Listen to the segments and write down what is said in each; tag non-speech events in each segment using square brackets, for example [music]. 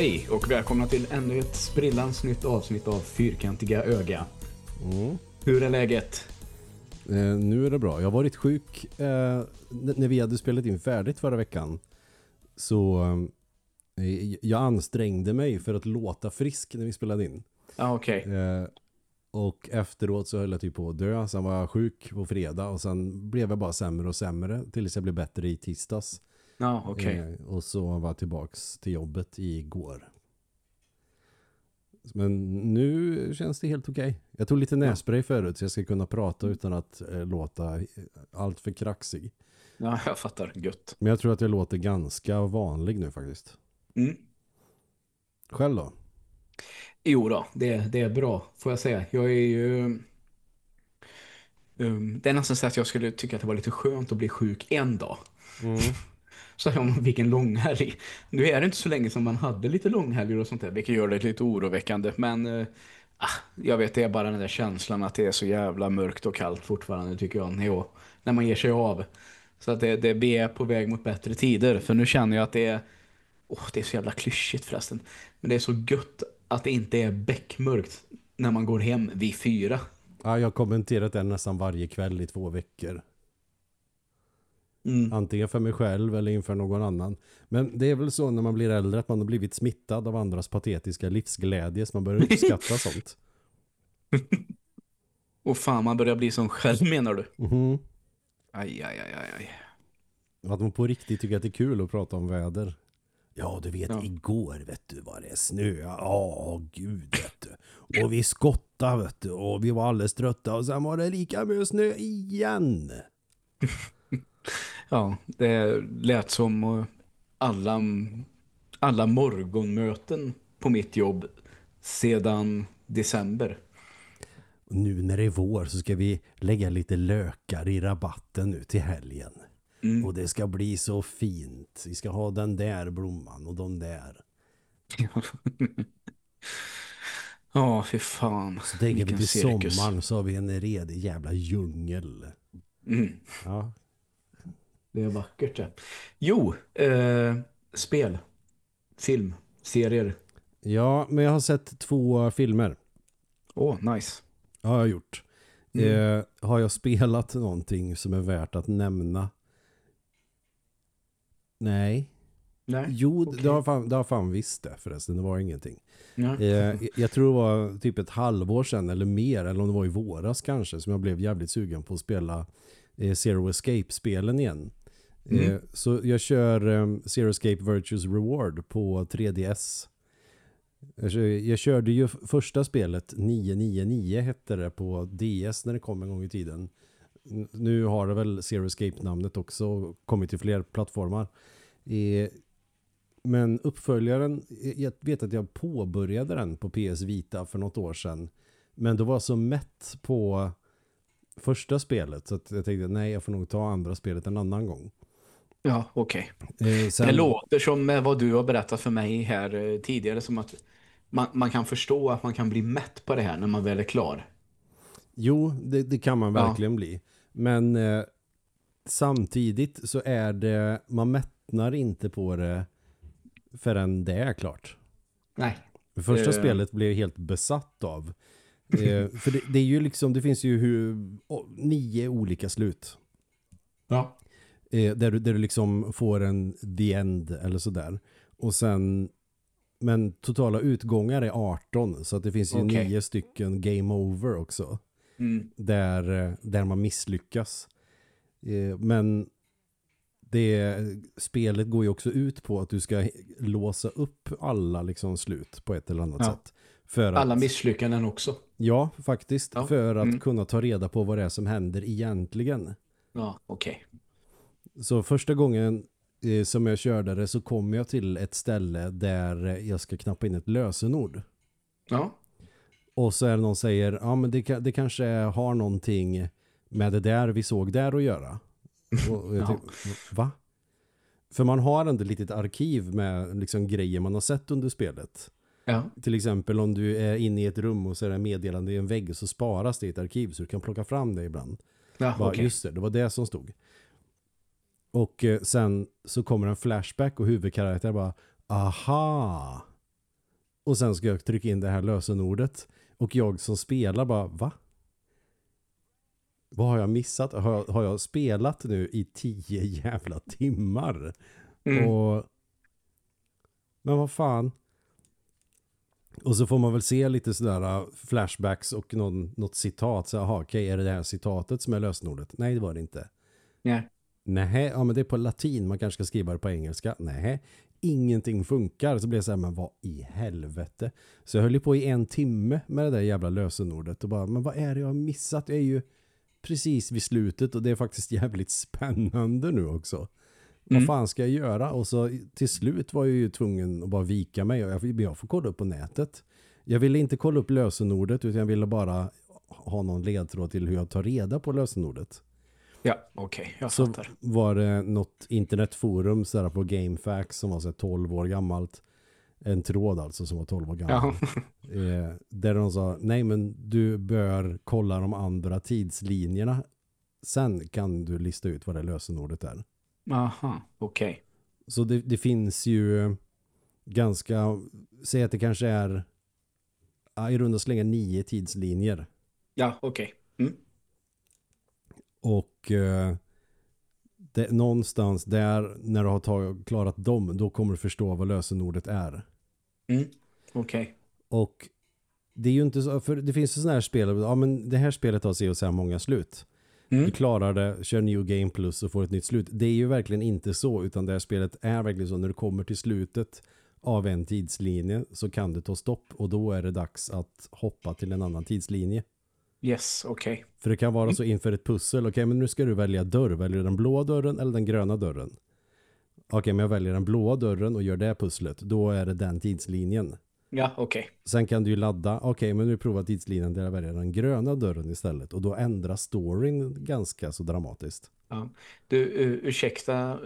Hej och välkomna till ännu ett sprillans nytt avsnitt av Fyrkantiga öga. Mm. Hur är läget? Eh, nu är det bra. Jag har varit sjuk eh, när vi hade spelat in färdigt förra veckan. Så eh, jag ansträngde mig för att låta frisk när vi spelade in. Ja, okej. Eh, och efteråt så höll jag typ på att dö. Sen var jag sjuk på fredag och sen blev jag bara sämre och sämre tills jag blev bättre i tisdags. Ja, okej. Eh, och så var jag tillbaks till jobbet igår. Men nu känns det helt okej. Jag tog lite nässpray förut så jag ska kunna prata utan att eh, låta eh, allt för kraxig. Ja, [laughs] jag fattar. Gött. Men jag tror att jag låter ganska vanlig nu faktiskt. Mm. Själv då? Jo då, det, det är bra får jag säga. Jag är ju... Um, det är nästan så att jag skulle tycka att det var lite skönt att bli sjuk en dag. [laughs] Så här, man fick en långhelg. Nu är det inte så länge som man hade lite långhelger och sånt där, vilket gör det lite oroväckande. Men eh, ah, jag vet, det är bara den där känslan att det är så jävla mörkt och kallt fortfarande tycker jag. När, jag, när man ger sig av. Så att det, det, vi är på väg mot bättre tider. För nu känner jag att det är... Åh, det är så jävla klyschigt förresten. Men det är så gött att det inte är bäckmörkt när man går hem vid fyra. Ja, jag har kommenterat det nästan varje kväll i två veckor. Mm. Antingen för mig själv eller inför någon annan. Men det är väl så när man blir äldre att man har blivit smittad av andras patetiska livsglädje så man börjar uppskatta [laughs] sånt. Och fan, man börjar bli som själv menar du? Mhm. Aj, aj, aj, aj, aj. Att man på riktigt tycker att det är kul att prata om väder. Ja, du vet, Ja. igår vet du vad det snö. Ja, gud vet du. Och vi skottade vet du. Och vi var alldeles trötta. Och sen var det lika med snö igen. [laughs] Ja, det lät som alla, alla morgonmöten på mitt jobb sedan december. Och nu när det är vår så ska vi lägga lite lökar i rabatten nu till helgen. Mm. Och det ska bli så fint. Vi ska ha den där blomman och de där. [laughs] Ja, fy fan. Så tänker vi till cirkus. sommaren så har vi en redig jävla djungel. Mm. Ja, Det är vackert det. Jo, eh, spel, film, serier. ja men jag har sett två filmer. Åh, nice. har jag gjort. Mm. Eh, har jag spelat någonting som är värt att nämna? Nej. Nej. Jo, okej. det, har fan, det har fan visst det förresten. Det var ingenting. Eh, jag- jag tror det var typ ett halvår sedan eller mer, eller om det var i våras kanske, som jag blev jävligt sugen på att spela eh, Zero Escape-spelen igen. Mm. Eh, så jag kör um, Zero Escape Virtues Reward på 3DS. Jag, jag körde ju första spelet 999 hette det på DS när det kom en gång i tiden. Nu har det väl Zero Escape-namnet också kommit till fler plattformar. Eh, men uppföljaren, eh, jag vet att jag påbörjade den på PS Vita för något år sedan. Men då var jag så mätt på första spelet så att jag tänkte nej jag får nog ta andra spelet en annan gång. Ja, okej. Eh, sen, Det låter som eh, vad du har berättat för mig här eh, tidigare som att man, man kan förstå att man kan bli mätt på det här när man väl är klar. Jo, det, det kan man Ja. verkligen bli. Men eh, samtidigt så är det, man mättnar inte på det förrän det är klart. Nej. Det första Det- spelet blev jag helt besatt av. Eh, för det, det är ju liksom, det finns ju hur, å, nio olika slut. Ja. Eh, där, du, där du liksom får en the end eller sådär. Och sen, men totala utgångar är 18. Så att det finns ju Okej. nio stycken game over också. Mm. där, eh, där man misslyckas. Eh, Men det, spelet går ju också ut på att du ska låsa upp alla liksom slut på ett eller annat Ja. sätt. För att, Alla misslyckanden också. Ja, faktiskt. Ja. För att Mm. kunna ta reda på vad det är som händer egentligen. Ja, okej. Så första gången eh, som jag körde det så kom jag till ett ställe där jag ska knappa in ett lösenord. Ja. Och så är det någon som säger, ja men det, det kanske har någonting med det där vi såg där att göra. Och, jag Ja. tänkte, va? För man har ändå ett litet arkiv med liksom grejer man har sett under spelet. Ja. Till exempel om du är inne i ett rum och så är det meddelande i en vägg så sparas det i ett arkiv så du kan plocka fram det ibland. Ja, Bara, okej. Just det, det var det som stod. Och eh, sen så kommer en flashback och huvudkaraktären bara aha. Och sen ska jag trycka in det här lösenordet. Och jag som spelar bara, va? Vad har jag missat? Har jag, har jag spelat nu i tio [laughs] jävla timmar? Mm. Och... Men vad fan? Och så får man väl se lite sådär uh, flashbacks och någon, något citat. Så, aha, okej, är det det här citatet som är lösenordet? Nej, det var det inte. Nej. Nej, ja men det är på latin. Man kanske ska skriva det på engelska. Nej, ingenting funkar. Så blir jag så här, men vad i helvete? Så jag höll på i en timme med det där jävla lösenordet. Och bara, men vad är det jag har missat? Jag är ju precis vid slutet och det är faktiskt [laughs] jävligt spännande nu också. Mm. Vad fan ska jag göra? Och så till slut var jag ju tvungen att bara vika mig. Och jag, jag får kolla upp på nätet. Jag ville inte kolla upp lösenordet utan jag ville bara ha någon ledtråd till hur jag tar reda på lösenordet. Ja, okej. Jag Så fattar. var det något internetforum så här på GameFAQs som var så här 12 år gammalt. En tråd alltså som var 12 år gammal. Ja. [laughs] Eh, där de sa, nej men du bör kolla de andra tidslinjerna. Sen kan du lista ut vad det lösenordet är. Aha, okej. Så det, det finns ju ganska, säg att det kanske är ja, i runda slänga nio tidslinjer. Ja, okej. Mm. Och eh, det, någonstans där, när du har tag, klarat dem, då kommer du förstå vad lösenordet är. Mm. Okej. Och det är ju inte så, för det finns ju sådana här spel, ja men det här spelet har sig och så här många slut. Du Mm. klarar det, kör New Game Plus och får ett nytt slut. Det är ju verkligen inte så, utan det här spelet är verkligen så, när du kommer till slutet av en tidslinje så kan det ta stopp och då är det dags att hoppa till en annan tidslinje. Yes, okej. För det kan vara så inför ett pussel, okej men nu ska du välja dörr, väljer du den blåa dörren eller den gröna dörren? Okej, men jag väljer den blåa dörren och gör det pusslet, då är det den tidslinjen. Ja, okej. Sen kan du ju ladda, okej men nu provar tidslinjen där jag väljer den gröna dörren istället och då ändras storyn ganska så dramatiskt. Ja. Du, uh, ursäkta,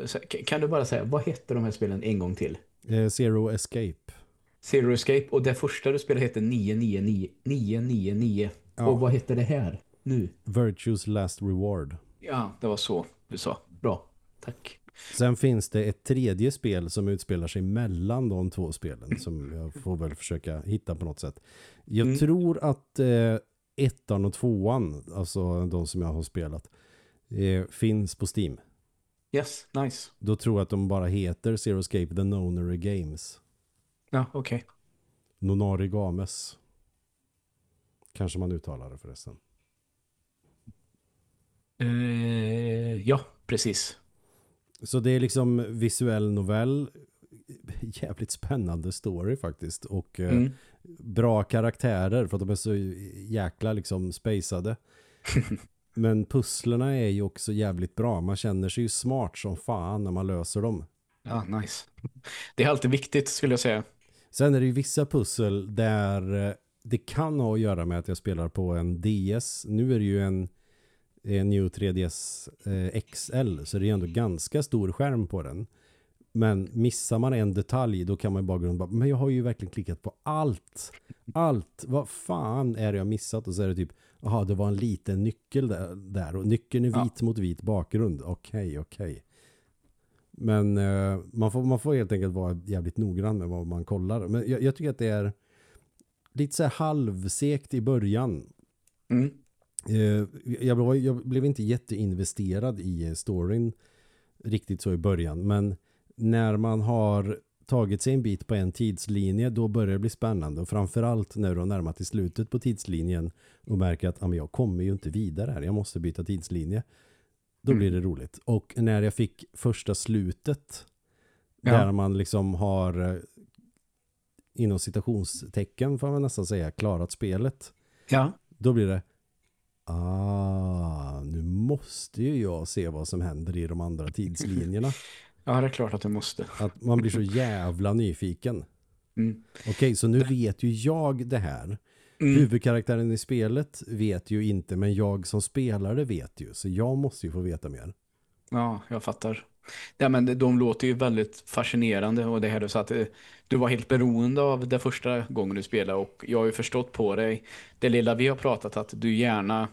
kan du bara säga, vad heter de här spelen en gång till? Eh, Zero Escape. Zero Escape och det första du spelade heter 999. 999. Ja. Och vad heter det här nu? Virtues Last Reward. Ja, det var så du sa. Bra, tack. Sen finns det ett tredje spel som utspelar sig mellan de två spelen som jag får väl försöka hitta på något sätt. Jag Mm. tror att eh, ettan och tvåan, alltså de som jag har spelat, eh, finns på Steam. Yes, nice. Då tror jag att de bara heter Zero Escape The Nonary Games. Ja, okej. Nonari Games. Kanske man uttalar det förresten. Eh, ja, precis. Så det är liksom visuell novell. Jävligt spännande story faktiskt. Och eh, Mm. bra karaktärer för att de är så jäkla liksom spacade. [laughs] Men pusslerna är ju också jävligt bra. Man känner sig ju smart som fan när man löser dem. Ja, nice. Det är alltid viktigt skulle jag säga. Sen är det ju vissa pussel där eh, det kan ha att göra med att jag spelar på en DS. Nu är det ju en, en New 3DS eh, XL så det är ändå ganska stor skärm på den. Men missar man en detalj då kan man ju bara bara, men jag har ju verkligen klickat på allt. Allt. Vad fan är det jag missat? Och så är det typ, jaha det var en liten nyckel där, där och nyckeln är Ja. vit mot vit bakgrund. Okej, okej. Men eh, man, får, man får helt enkelt vara jävligt noggrann med vad man kollar. Men jag, jag tycker att det är lite så här halvsekt i början. Mm. Eh, jag, blev, jag blev inte jätteinvesterad i eh, storyn riktigt så i början. Men när man har tagit sig en bit på en tidslinje då börjar det bli spännande. Och framförallt när du har närmat till slutet på tidslinjen och märker att ah, men jag kommer ju inte vidare här. Jag måste byta tidslinje. Då Mm. blir det roligt. Och när jag fick första slutet Ja. där man liksom har eh, inom citationstecken får man nästan säga klarat spelet. Ja, Då blir det Ah, nu måste ju jag se vad som händer i de andra tidslinjerna. [laughs] ja, det är klart att du måste. Att man blir så jävla nyfiken. Mm. Okej, så nu vet ju jag det här. Mm. Huvudkaraktären i spelet vet ju inte, men jag som spelare vet ju. Så jag måste ju få veta mer. Ja, jag fattar. Ja, men de- låter ju väldigt fascinerande och det här du sa att eh, du var helt beroende av det första gången du spelade och jag har ju förstått på dig det lilla vi har pratat att du gärna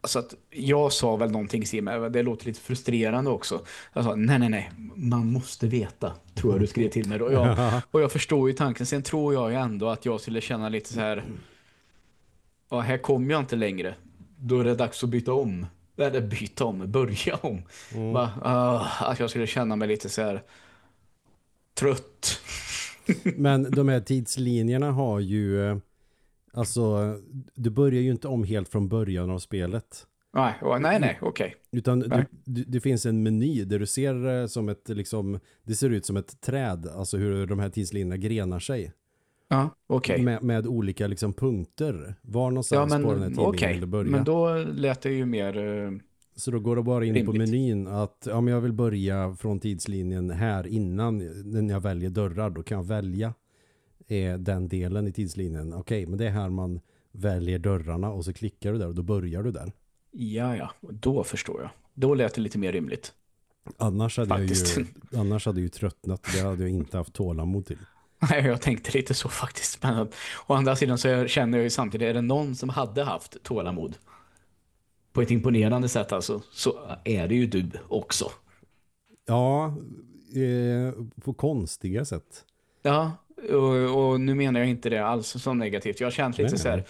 Alltså att jag sa väl någonting till mig, det låter lite frustrerande också. Jag sa, nej, nej, nej, man måste veta, tror jag du skrev till mig. Och jag, [laughs] och jag förstår ju tanken. Sen tror jag ju ändå att jag skulle känna lite så här, ja, här kommer jag inte längre. Då är det dags att byta om. Eller byta om, börja om. Mm. Va? Uh, att jag skulle känna mig lite så här trött. Men de här [laughs] tidslinjerna har ju eh, alltså du börjar ju inte om helt från början av spelet. Nej, nej, nej, okej. Okay. Utan nej. Du, det finns en meny där du ser eh, som ett liksom, det ser ut som ett träd, alltså hur de här tidslinjerna grenar sig. Ja. Okay. Med, med, olika liksom punkter. Var någonstans ja, men, på den här tidningen okay. vill du börja? Men då lät det ju mer... Uh, så då går det bara in rimligt. på menyn att ja, men jag vill börja från tidslinjen här innan när jag väljer dörrar. Då kan jag välja eh, den delen i tidslinjen. Okej, okay, men det är här man väljer dörrarna och så klickar du där och då börjar du där. Ja, ja. Då förstår jag. Då lät det lite mer rimligt. Annars hade, jag ju, annars hade jag ju tröttnat. Det hade jag inte haft tålamod till. Nej, jag tänkte lite så faktiskt. Men å andra sidan så känner jag ju samtidigt, är det någon som hade haft tålamod på ett imponerande sätt alltså, så är det ju du också. Ja, eh, på konstiga sätt. Ja, och, och, nu menar jag inte det alls som negativt. Jag har känt lite Nej. så här,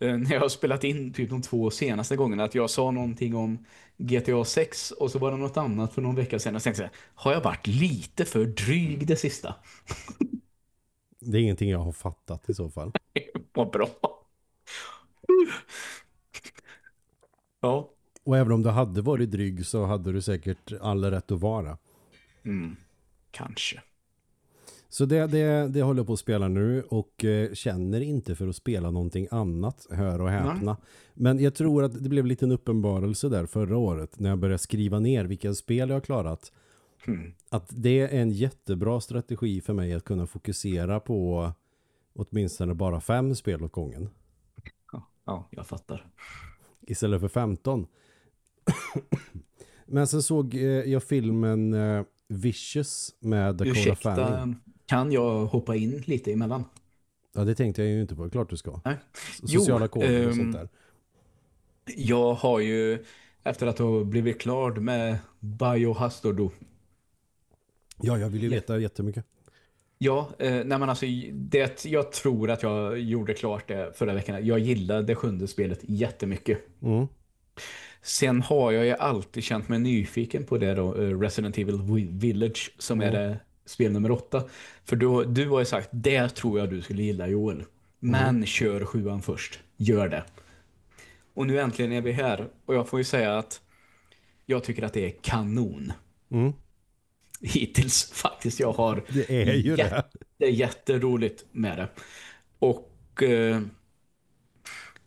eh, när jag har spelat in typ de två senaste gångerna, att jag sa någonting om GTA 6 och så var det något annat för någon vecka sedan och tänkte så här, har jag varit lite för dryg det sista? [laughs] Det är ingenting jag har fattat i så fall. [laughs] Vad bra. Ja. Och även om du hade varit dryg så hade du säkert all rätt att vara. Mm. Kanske. Så det, det, det håller jag på att spela nu och eh, känner inte för att spela någonting annat, hör och häpna. Nej. Men jag tror att det blev lite en uppenbarelse där förra året när jag började skriva ner vilka spel jag har klarat. Mm. Att det är en jättebra strategi för mig att kunna fokusera på åtminstone bara fem spel åt gången. Ja, ja jag fattar. Istället för 15. Men sen såg eh, jag filmen eh, Vicious med Dakota Ursäkta, Fanning. kan jag hoppa in lite emellan? Ja, det tänkte jag ju inte på. Klart du ska. Nej. Sociala koder och um, sånt där. Jag har ju, efter att ha blivit klar med Biohazardo Ja, jag vill ju veta jättemycket. Ja, eh, nej alltså det, jag tror att jag gjorde klart det förra veckan. Jag gillade det sjunde spelet jättemycket. Mm. Sen har jag ju alltid känt mig nyfiken på det då, eh, Resident Evil Village som mm. är det spel nummer åtta. För du, du har ju sagt, det tror jag du skulle gilla Joel. Men mm. kör sjuan först. Gör det. Och nu äntligen är vi här. Och jag får ju säga att jag tycker att det är kanon. Mm hittills faktiskt. Jag har det är ju jätte, det. jätteroligt med det. Och eh,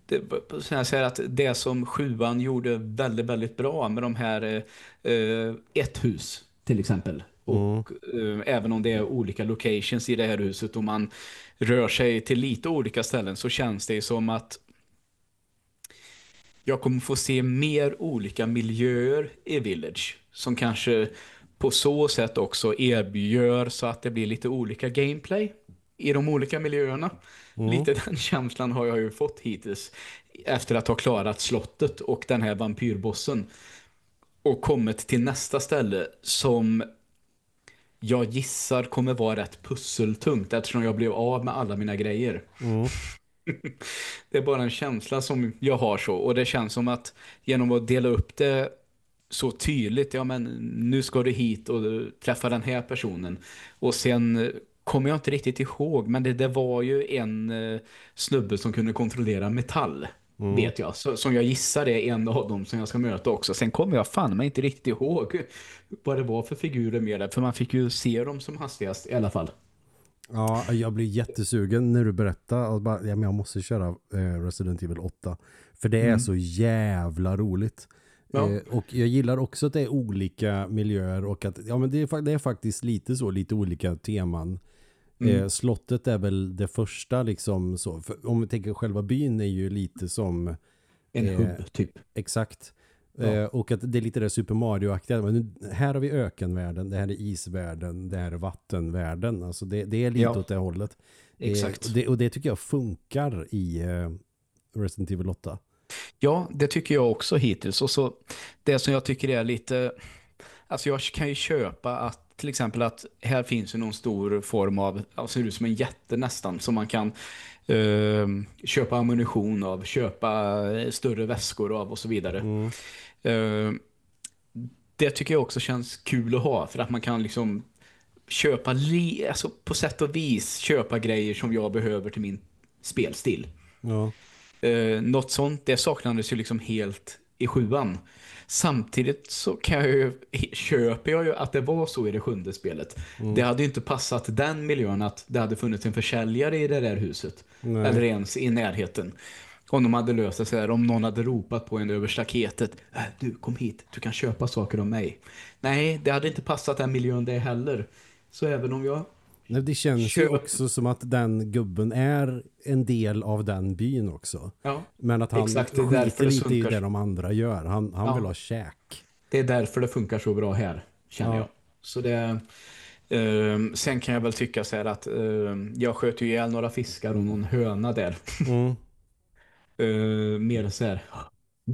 det, så jag säger att det som sjuan gjorde väldigt, väldigt bra med de här eh, ett hus till exempel. Och mm. eh, även om det är olika locations i det här huset och man rör sig till lite olika ställen så känns det som att jag kommer få se mer olika miljöer i Village som kanske på så sätt också erbjuder så att det blir lite olika gameplay i de olika miljöerna. Mm. Lite den känslan har jag ju fått hittills efter att ha klarat slottet och den här vampyrbossen och kommit till nästa ställe som jag gissar kommer vara rätt pusseltungt eftersom jag blev av med alla mina grejer. Mm. [laughs] det är bara en känsla som jag har så och det känns som att genom att dela upp det så tydligt, ja men nu ska du hit och träffa den här personen. Och sen kommer jag inte riktigt ihåg, men det, det var ju en eh, snubbe som kunde kontrollera metall. Mm. Vet jag. Så, som jag gissar är en av dem som jag ska möta också. Sen kommer jag fan mig inte riktigt ihåg vad det var för figurer med det. För man fick ju se dem som hastigast i alla fall. Ja, jag blir jättesugen när du berättar. Bara, ja, men jag måste köra eh, Resident Evil 8. För det är mm. så jävla roligt. Ja. Eh, och jag gillar också att det är olika miljöer och att ja, men det, är, det är faktiskt lite så, lite olika teman. Mm. Eh, slottet är väl det första liksom så. För om vi tänker själva byn är ju lite som... En eh, hubb typ. Exakt. Ja. Eh, och att det är lite det Super Mario-aktiga. Men här har vi ökenvärlden, det här är isvärlden, det här är vattenvärlden. Alltså det, det är lite ja. åt det hållet. Exakt. Eh, och, det, och, det, tycker jag funkar i Resident Evil 8. Ja, det tycker jag också hittills. Och så det som jag tycker är lite... Alltså jag kan ju köpa att till exempel att här finns ju någon stor form av, alltså ser ut som en jätte nästan, som man kan eh, köpa ammunition av, köpa större väskor av och så vidare. Mm. Eh, det tycker jag också känns kul att ha, för att man kan liksom köpa, alltså på sätt och vis köpa grejer som jag behöver till min spelstil. Ja. Eh, något sånt, det saknades ju liksom helt i sjuan. Samtidigt så kan jag ju, köper jag ju att det var så i det sjunde spelet. Mm. Det hade ju inte passat den miljön att det hade funnits en försäljare i det där huset. Nej. Eller ens i närheten. Om de hade löst det så här, om någon hade ropat på en över staketet. Äh, du, kom hit, du kan köpa saker av mig. Nej, det hade inte passat den miljön det heller. Så även om jag Nej, det känns Kör... ju också som att den gubben är en del av den byn också. Ja, Men att han exakt, skiter lite i det de andra gör. Han, han ja. vill ha käk. Det är därför det funkar så bra här, känner ja. jag. Så det... Uh, sen kan jag väl tycka så här att uh, jag sköt ju ihjäl några fiskar och någon höna där. Mm. uh, [laughs] mer så här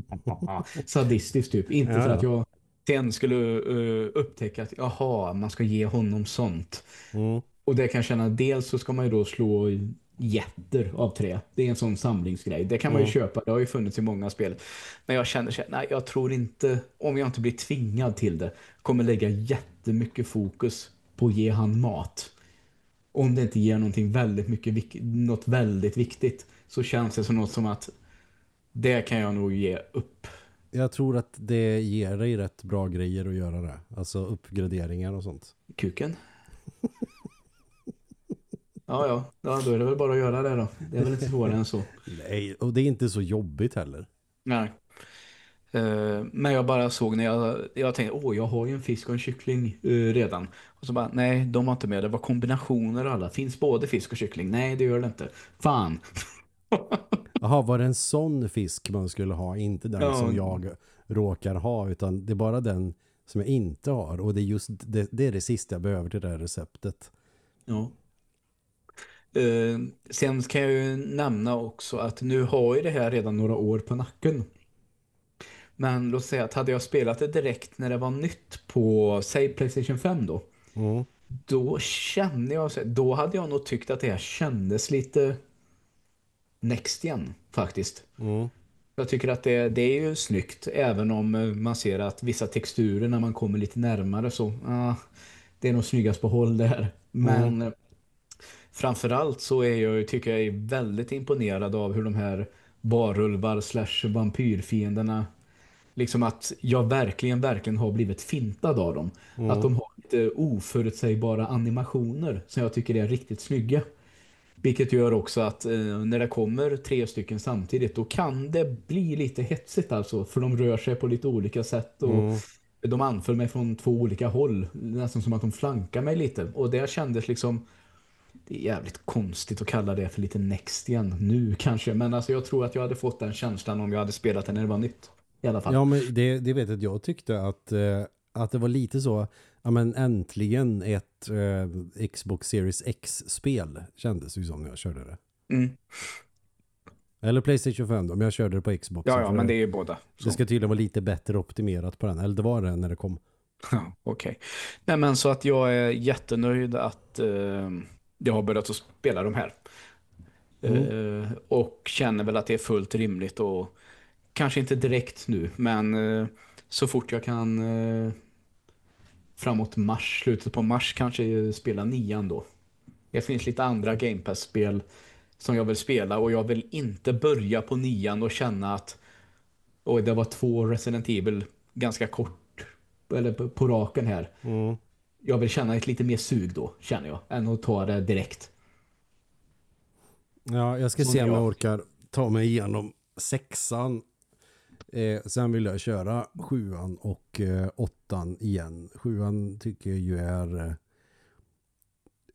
[laughs] sadistiskt typ. Inte ja. för att jag sen skulle uh, upptäcka att jaha, man ska ge honom sånt. Mm. Och det kan känna, dels så ska man ju då slå jätter av trä. Det är en sån samlingsgrej. Det kan man ju mm. köpa, det har ju funnits i många spel. Men jag känner så nej jag tror inte, om jag inte blir tvingad till det, kommer lägga jättemycket fokus på att ge han mat. Om det inte ger någonting väldigt mycket, något väldigt viktigt så känns det som något som att det kan jag nog ge upp. Jag tror att det ger dig rätt bra grejer att göra det. Alltså uppgraderingar och sånt. Kuken? [laughs] Ja, ja. ja. Då är det väl bara att göra det då. Det är väl inte svårare än så. Nej, och det är inte så jobbigt heller. Nej. Uh, men jag bara såg när jag, jag tänkte, åh jag har ju en fisk och en kyckling uh, redan. Och så bara, nej de har inte med, det var kombinationer alla. Finns både fisk och kyckling? Nej det gör det inte. Fan. [laughs] Jaha, var det en sån fisk man skulle ha? Inte den ja. som jag råkar ha, utan det är bara den som jag inte har. Och det är just det, det är det sista jag behöver till det här receptet. Ja. Uh, sen kan jag ju nämna också att nu har ju det här redan några år på nacken. Men låt säga att hade jag spelat det direkt när det var nytt på, säg Playstation 5 då. Mm. Då kände jag, då hade jag nog tyckt att det här kändes lite next igen faktiskt. Mm. Jag tycker att det, det är ju snyggt även om man ser att vissa texturer när man kommer lite närmare så, ah, det är nog snyggast på håll där. Men mm framförallt så är jag, tycker jag är väldigt imponerad av hur de här barulvar slash vampyrfienderna liksom att jag verkligen, verkligen har blivit fintad av dem. Mm. Att de har lite oförutsägbara animationer som jag tycker är riktigt snygga. Vilket gör också att eh, när det kommer tre stycken samtidigt då kan det bli lite hetsigt alltså. För de rör sig på lite olika sätt och mm. de anföll mig från två olika håll. Nästan som att de flankar mig lite. Och det kändes liksom det är jävligt konstigt att kalla det för lite next igen nu kanske. Men alltså jag tror att jag hade fått den känslan om jag hade spelat den när det var nytt. I alla fall. Ja, men det, det vet jag att jag tyckte att, eh, att det var lite så ja men äntligen ett eh, Xbox Series X-spel kändes ju som när jag körde det. Mm. Eller Playstation 5 då, men jag körde det på Xbox. Ja, ja men det är ju båda. Så. Det ska tydligen vara lite bättre optimerat på den. Eller det var det när det kom. [laughs] Ja, okej. Okay. Nej men så att jag är jättenöjd att... Eh jag har börjat att spela de här. Mm. Uh, och känner väl att det är fullt rimligt och kanske inte direkt nu, men uh, så fort jag kan uh, framåt mars, slutet på mars kanske spela nian då. Det finns lite andra Game Pass-spel som jag vill spela och jag vill inte börja på nian och känna att och det var två Resident Evil ganska kort eller på, på raken här. Mm jag vill känna ett lite mer sug då, känner jag, än att ta det direkt. Ja, jag ska Som se om jag orkar ta mig igenom sexan. Eh, sen vill jag köra sjuan och eh, åttan igen. Sjuan tycker jag ju är eh,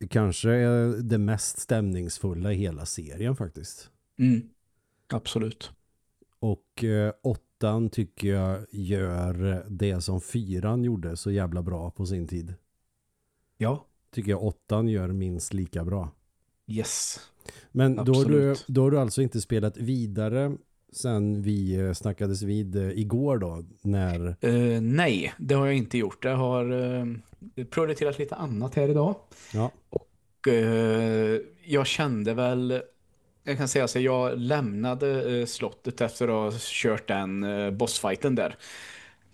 kanske det mest stämningsfulla i hela serien faktiskt. Mm. Absolut. Och eh, åttan tycker jag gör det som fyran gjorde så jävla bra på sin tid. Ja. Tycker jag åttan gör minst lika bra. Yes. Men då har, du, då har du alltså inte spelat vidare sen vi eh, snackades vid eh, igår då, när... Uh, nej, det har jag inte gjort. Jag har uh, prioriterat lite annat här idag. Ja. Och uh, jag kände väl, jag kan säga så jag lämnade slottet efter att ha kört den bossfighten där.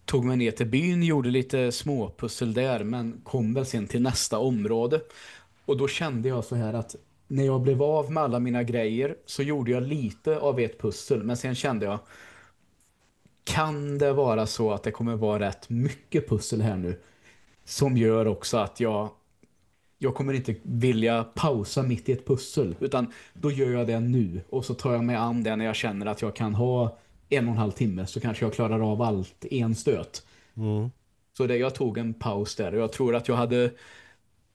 Tog mig ner till byn, gjorde lite småpussel där, men kom väl sen till nästa område. Och då kände jag så här att när jag blev av med alla mina grejer så gjorde jag lite av ett pussel. Men sen kände jag, kan det vara så att det kommer vara rätt mycket pussel här nu? Som gör också att jag, jag kommer inte vilja pausa mitt i ett pussel. Utan då gör jag det nu. Och så tar jag mig an det när jag känner att jag kan ha en och en halv timme. Så kanske jag klarar av allt en stöt. Mm. Så det, jag tog en paus där. Och jag tror att jag hade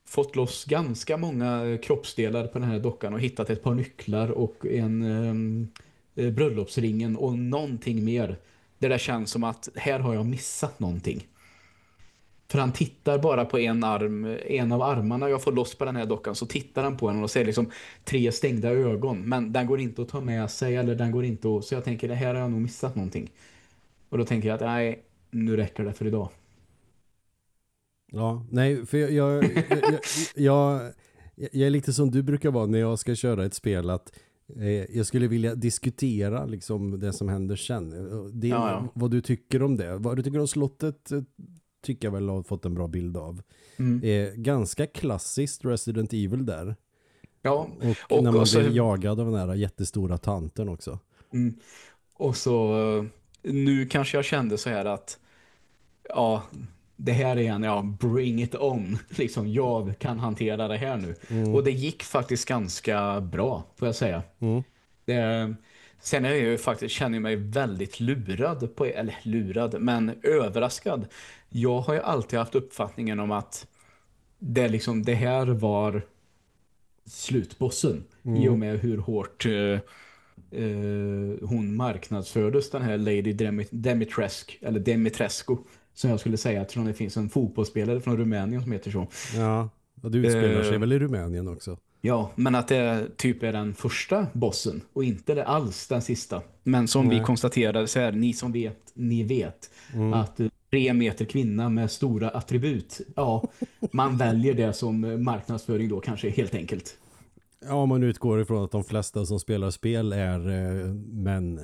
fått loss ganska många kroppsdelar på den här dockan och hittat ett par nycklar och en eh, bröllopsringen och någonting mer. Där det känns som att här har jag missat någonting. För han tittar bara på en arm, en av armarna jag får loss på den här dockan så tittar han på den och ser liksom tre stängda ögon. Men den går inte att ta med sig eller den går inte att... Så jag tänker, det här har jag nog missat någonting. Och då tänker jag att nej, nu räcker det för idag. Ja, nej, för jag, jag, jag, jag, jag är lite som du brukar vara när jag ska köra ett spel att eh, jag skulle vilja diskutera liksom det som händer sen. Det, ja, ja. Vad du tycker om det. Vad du tycker om slottet eh, tycker jag väl har fått en bra bild av. Mm. Eh, ganska klassiskt Resident Evil där. Ja. Och, och när man och så... blir jagad av den här jättestora tanten också. Mm. Och så nu kanske jag kände så här att ja, det här är en, ja, bring it on. [laughs] Liksom, jag kan hantera det här nu. Mm. Och det gick faktiskt ganska bra, får jag säga. Mm. Det, sen är jag ju faktiskt, känner jag mig väldigt lurad, på, eller lurad, men överraskad. Jag har ju alltid haft uppfattningen om att det, liksom, det här var slutbossen. Mm. I och med hur hårt uh, uh, hon marknadsfördes, den här Lady Demitrescu, eller Demitrescu som jag skulle säga. Jag det finns en fotbollsspelare från Rumänien som heter så. Ja, och du utspelar sig uh, väl i Rumänien också? Ja, men att det typ är den första bossen och inte det alls den sista. Men som Nej. vi konstaterade så är ni som vet, ni vet mm. att tre meter kvinna med stora attribut, ja, man väljer det som marknadsföring då kanske helt enkelt. Ja, man utgår ifrån att de flesta som spelar spel är eh, män.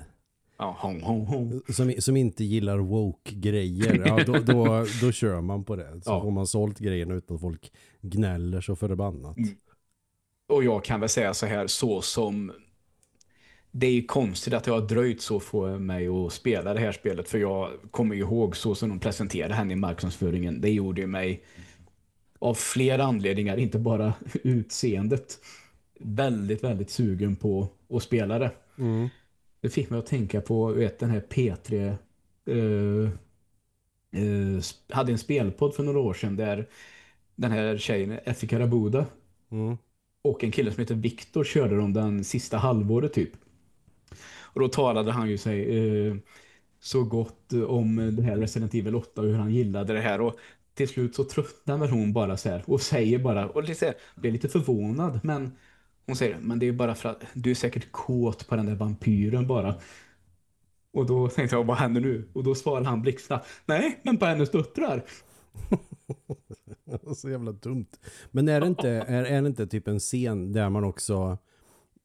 Ja, hong, hong, hong. Som, som inte gillar woke-grejer. Ja, då, då, då kör man på det. Så ja. får man sålt grejerna utan att folk gnäller så förbannat. Mm. Och jag kan väl säga så här, så som det är konstigt att det har dröjt så för mig att spela det här spelet. För jag kommer ihåg så som de presenterade henne i marknadsföringen. Det gjorde ju mig av flera anledningar, inte bara [laughs] utseendet, väldigt, väldigt sugen på att spela det. Mm. Det fick mig att tänka på vet, den här P3 uh, uh, hade en spelpodd för några år sedan där den här tjejen, Effie Karabuda mm och en kille som heter Viktor körde de den sista halvåret typ. Och då talade han ju sig eh, så gott om det här Resident Evil 8 och hur han gillade det här och till slut så tröttnar väl hon bara så här och säger bara och lite, blir lite förvånad men hon säger, men det är bara för att du är säkert kåt på den där vampyren bara. Och då tänkte jag, vad händer nu? Och då svarar han blixtsnabbt, nej, men på hennes döttrar. [laughs] så jävla dumt. Men är det, inte, är, är det inte typ en scen där man också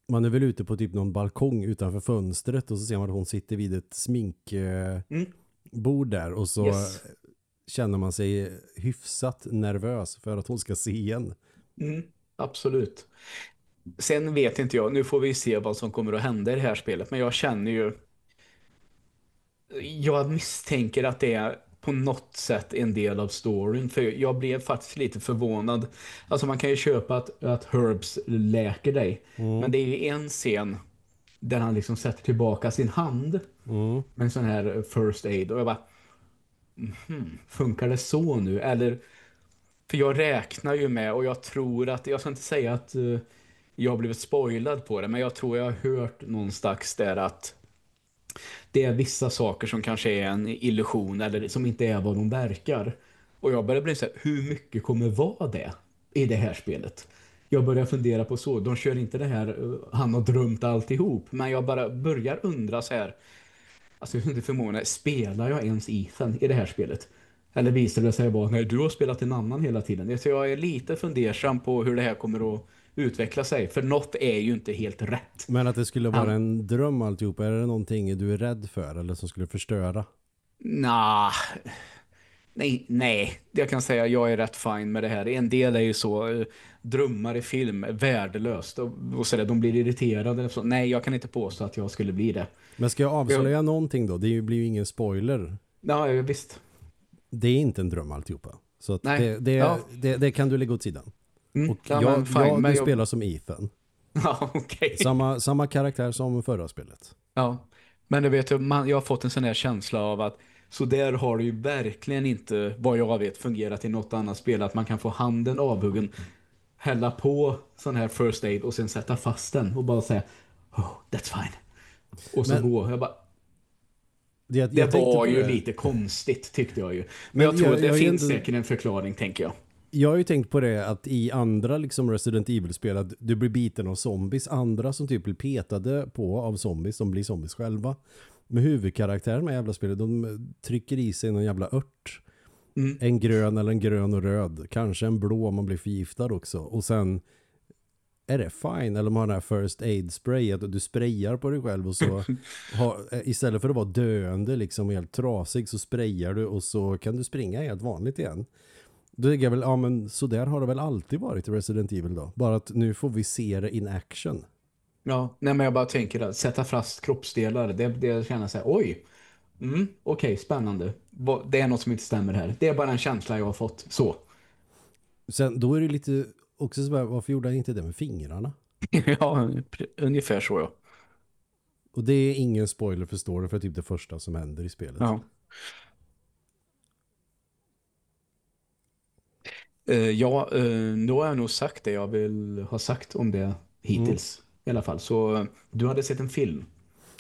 man är väl ute på typ någon balkong utanför fönstret och så ser man att hon sitter vid ett sminkbord mm. där och så yes. känner man sig hyfsat nervös för att hon ska se igen. Mm, absolut. Sen vet inte jag, nu får vi se vad som kommer att hända i det här spelet. Men jag känner ju... Jag misstänker att det är på något sätt en del av storyn. För jag blev faktiskt lite förvånad. Alltså man kan ju köpa att, att Herbs läker dig. Mm. Men det är ju en scen där han liksom sätter tillbaka sin hand mm. med en sån här first aid. Och jag bara, mm, funkar det så nu? Eller, för jag räknar ju med och jag tror att, jag ska inte säga att uh, jag har blivit spoilad på det. Men jag tror jag har hört någonstans där att det är vissa saker som kanske är en illusion eller som inte är vad de verkar. Och jag börjar bli så här, hur mycket kommer vara det i det här spelet? jag börjar fundera på så. De kör inte det här, eh, han har drömt alltihop. Men jag bara börjar undra så här. Alltså jag är inte förvånad, spelar jag ens Ethan i det här spelet? Eller visar det sig bara, nej du har spelat en annan hela tiden. Så jag är lite fundersam på hur det här kommer att utveckla sig. För något är ju inte helt rätt. Men att det skulle vara en dröm alltihop, är det någonting du är rädd för eller som skulle förstöra? Nah, nej, nej. Jag kan säga jag är rätt fine med det här. En del är ju så, eh, drömmar i film är värdelöst. Och, och så där, de blir irriterade. Så, nej, jag kan inte påstå att jag skulle bli det. Men ska jag avslöja jag... någonting då? Det blir ju ingen spoiler. Ja, visst. Det är inte en dröm alltihopa. Så det, det, ja. det, det, kan du lägga åt sidan. Mm, och ja, jag, fine, jag, du jag... spelar som Ethan. [laughs] Ja. Okay. Samma, samma karaktär som förra spelet. Ja, men du vet, man, jag har fått en sån här känsla av att så där har det ju verkligen inte, vad jag vet, fungerat i något annat spel. Att man kan få handen avhuggen, hälla på sån här first aid och sen sätta fast den och bara säga oh, that's fine. Och så men, gå. Jag bara, det, det var ju det. lite konstigt tyckte jag ju. Men, men jag tror jag, att det finns inte... säkert en förklaring tänker jag. Jag har ju tänkt på det att i andra liksom Resident Evil-spel att du blir biten av zombies. Andra som typ blir petade på av zombies, de blir zombies själva. Med huvudkaraktären med jävla spelet, de trycker i sig någon jävla ört. Mm. En grön eller en grön och röd. Kanske en blå om man blir förgiftad också. Och sen är det fine eller man har den här first aid spray att du sprayar på dig själv och så [laughs] har, istället för att vara döende liksom helt trasig så sprayar du och så kan du springa helt vanligt igen. Då tänker jag väl, ja men så där har det väl alltid varit i Resident Evil då. Bara att nu får vi se det in action. Ja, nej men jag bara tänker att sätta fast kroppsdelar, det, det känner sig, oj, mm, okej, okay, spännande. Det är något som inte stämmer här. Det är bara en känsla jag har fått, så. Sen, då är det lite också så bara, varför gjorde han inte det med fingrarna? [laughs] ja, ungefär så ja. Och det är ingen spoiler förstår du för typ det första som händer i spelet. Ja. Ja, uh, nu har jag nog sagt det jag vill ha sagt om det hittills. Mm. I alla fall. Så du hade sett en film.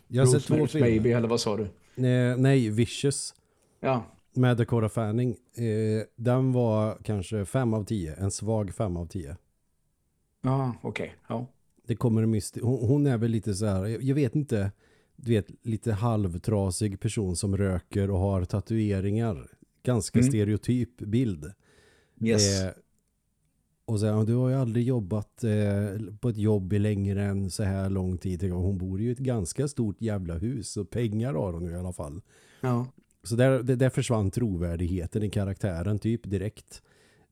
Jag har sett två filmer. Baby, eller vad sa du? Nej, nej Vicious. Ja. Med Dakota Fanning. Eh, den var kanske fem av tio. En svag fem av tio. Ja, okej. Okay. Ja. Det kommer en mysti hon, hon, är väl lite så här, jag, jag vet inte, du vet, lite halvtrasig person som röker och har tatueringar. Ganska mm. stereotyp bild. Yes. Eh, och så du har ju aldrig jobbat eh, på ett jobb i längre än så här lång tid. Hon bor i ett ganska stort jävla hus och pengar har hon ju i alla fall. Ja. Så där, där försvann trovärdigheten i karaktären typ direkt.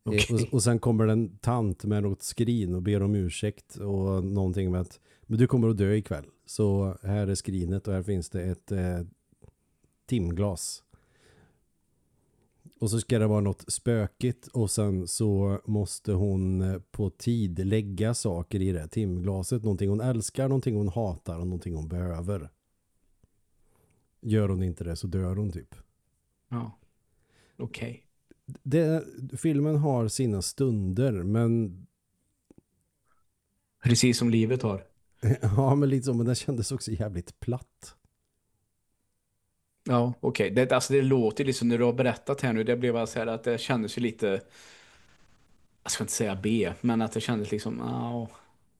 Eh, okay. Och, och sen kommer en tant med något skrin och ber om ursäkt och någonting med att men du kommer att dö ikväll. Så här är skrinet och här finns det ett eh, timglas. Och så ska det vara något spökigt och sen så måste hon eh, på tid lägga saker i det timglaset. Någonting hon älskar, någonting hon hatar och någonting hon behöver. Gör hon inte det så dör hon typ. Ja, okej. Okay. Filmen har sina stunder men... Precis som livet har. [laughs] ja, men lite så. Men den kändes också jävligt platt. Ja, okej. Det, alltså det låter liksom när du har berättat här nu. Det blev alltså här att det kändes ju lite... Jag ska inte säga B, men att det kändes liksom... Oh,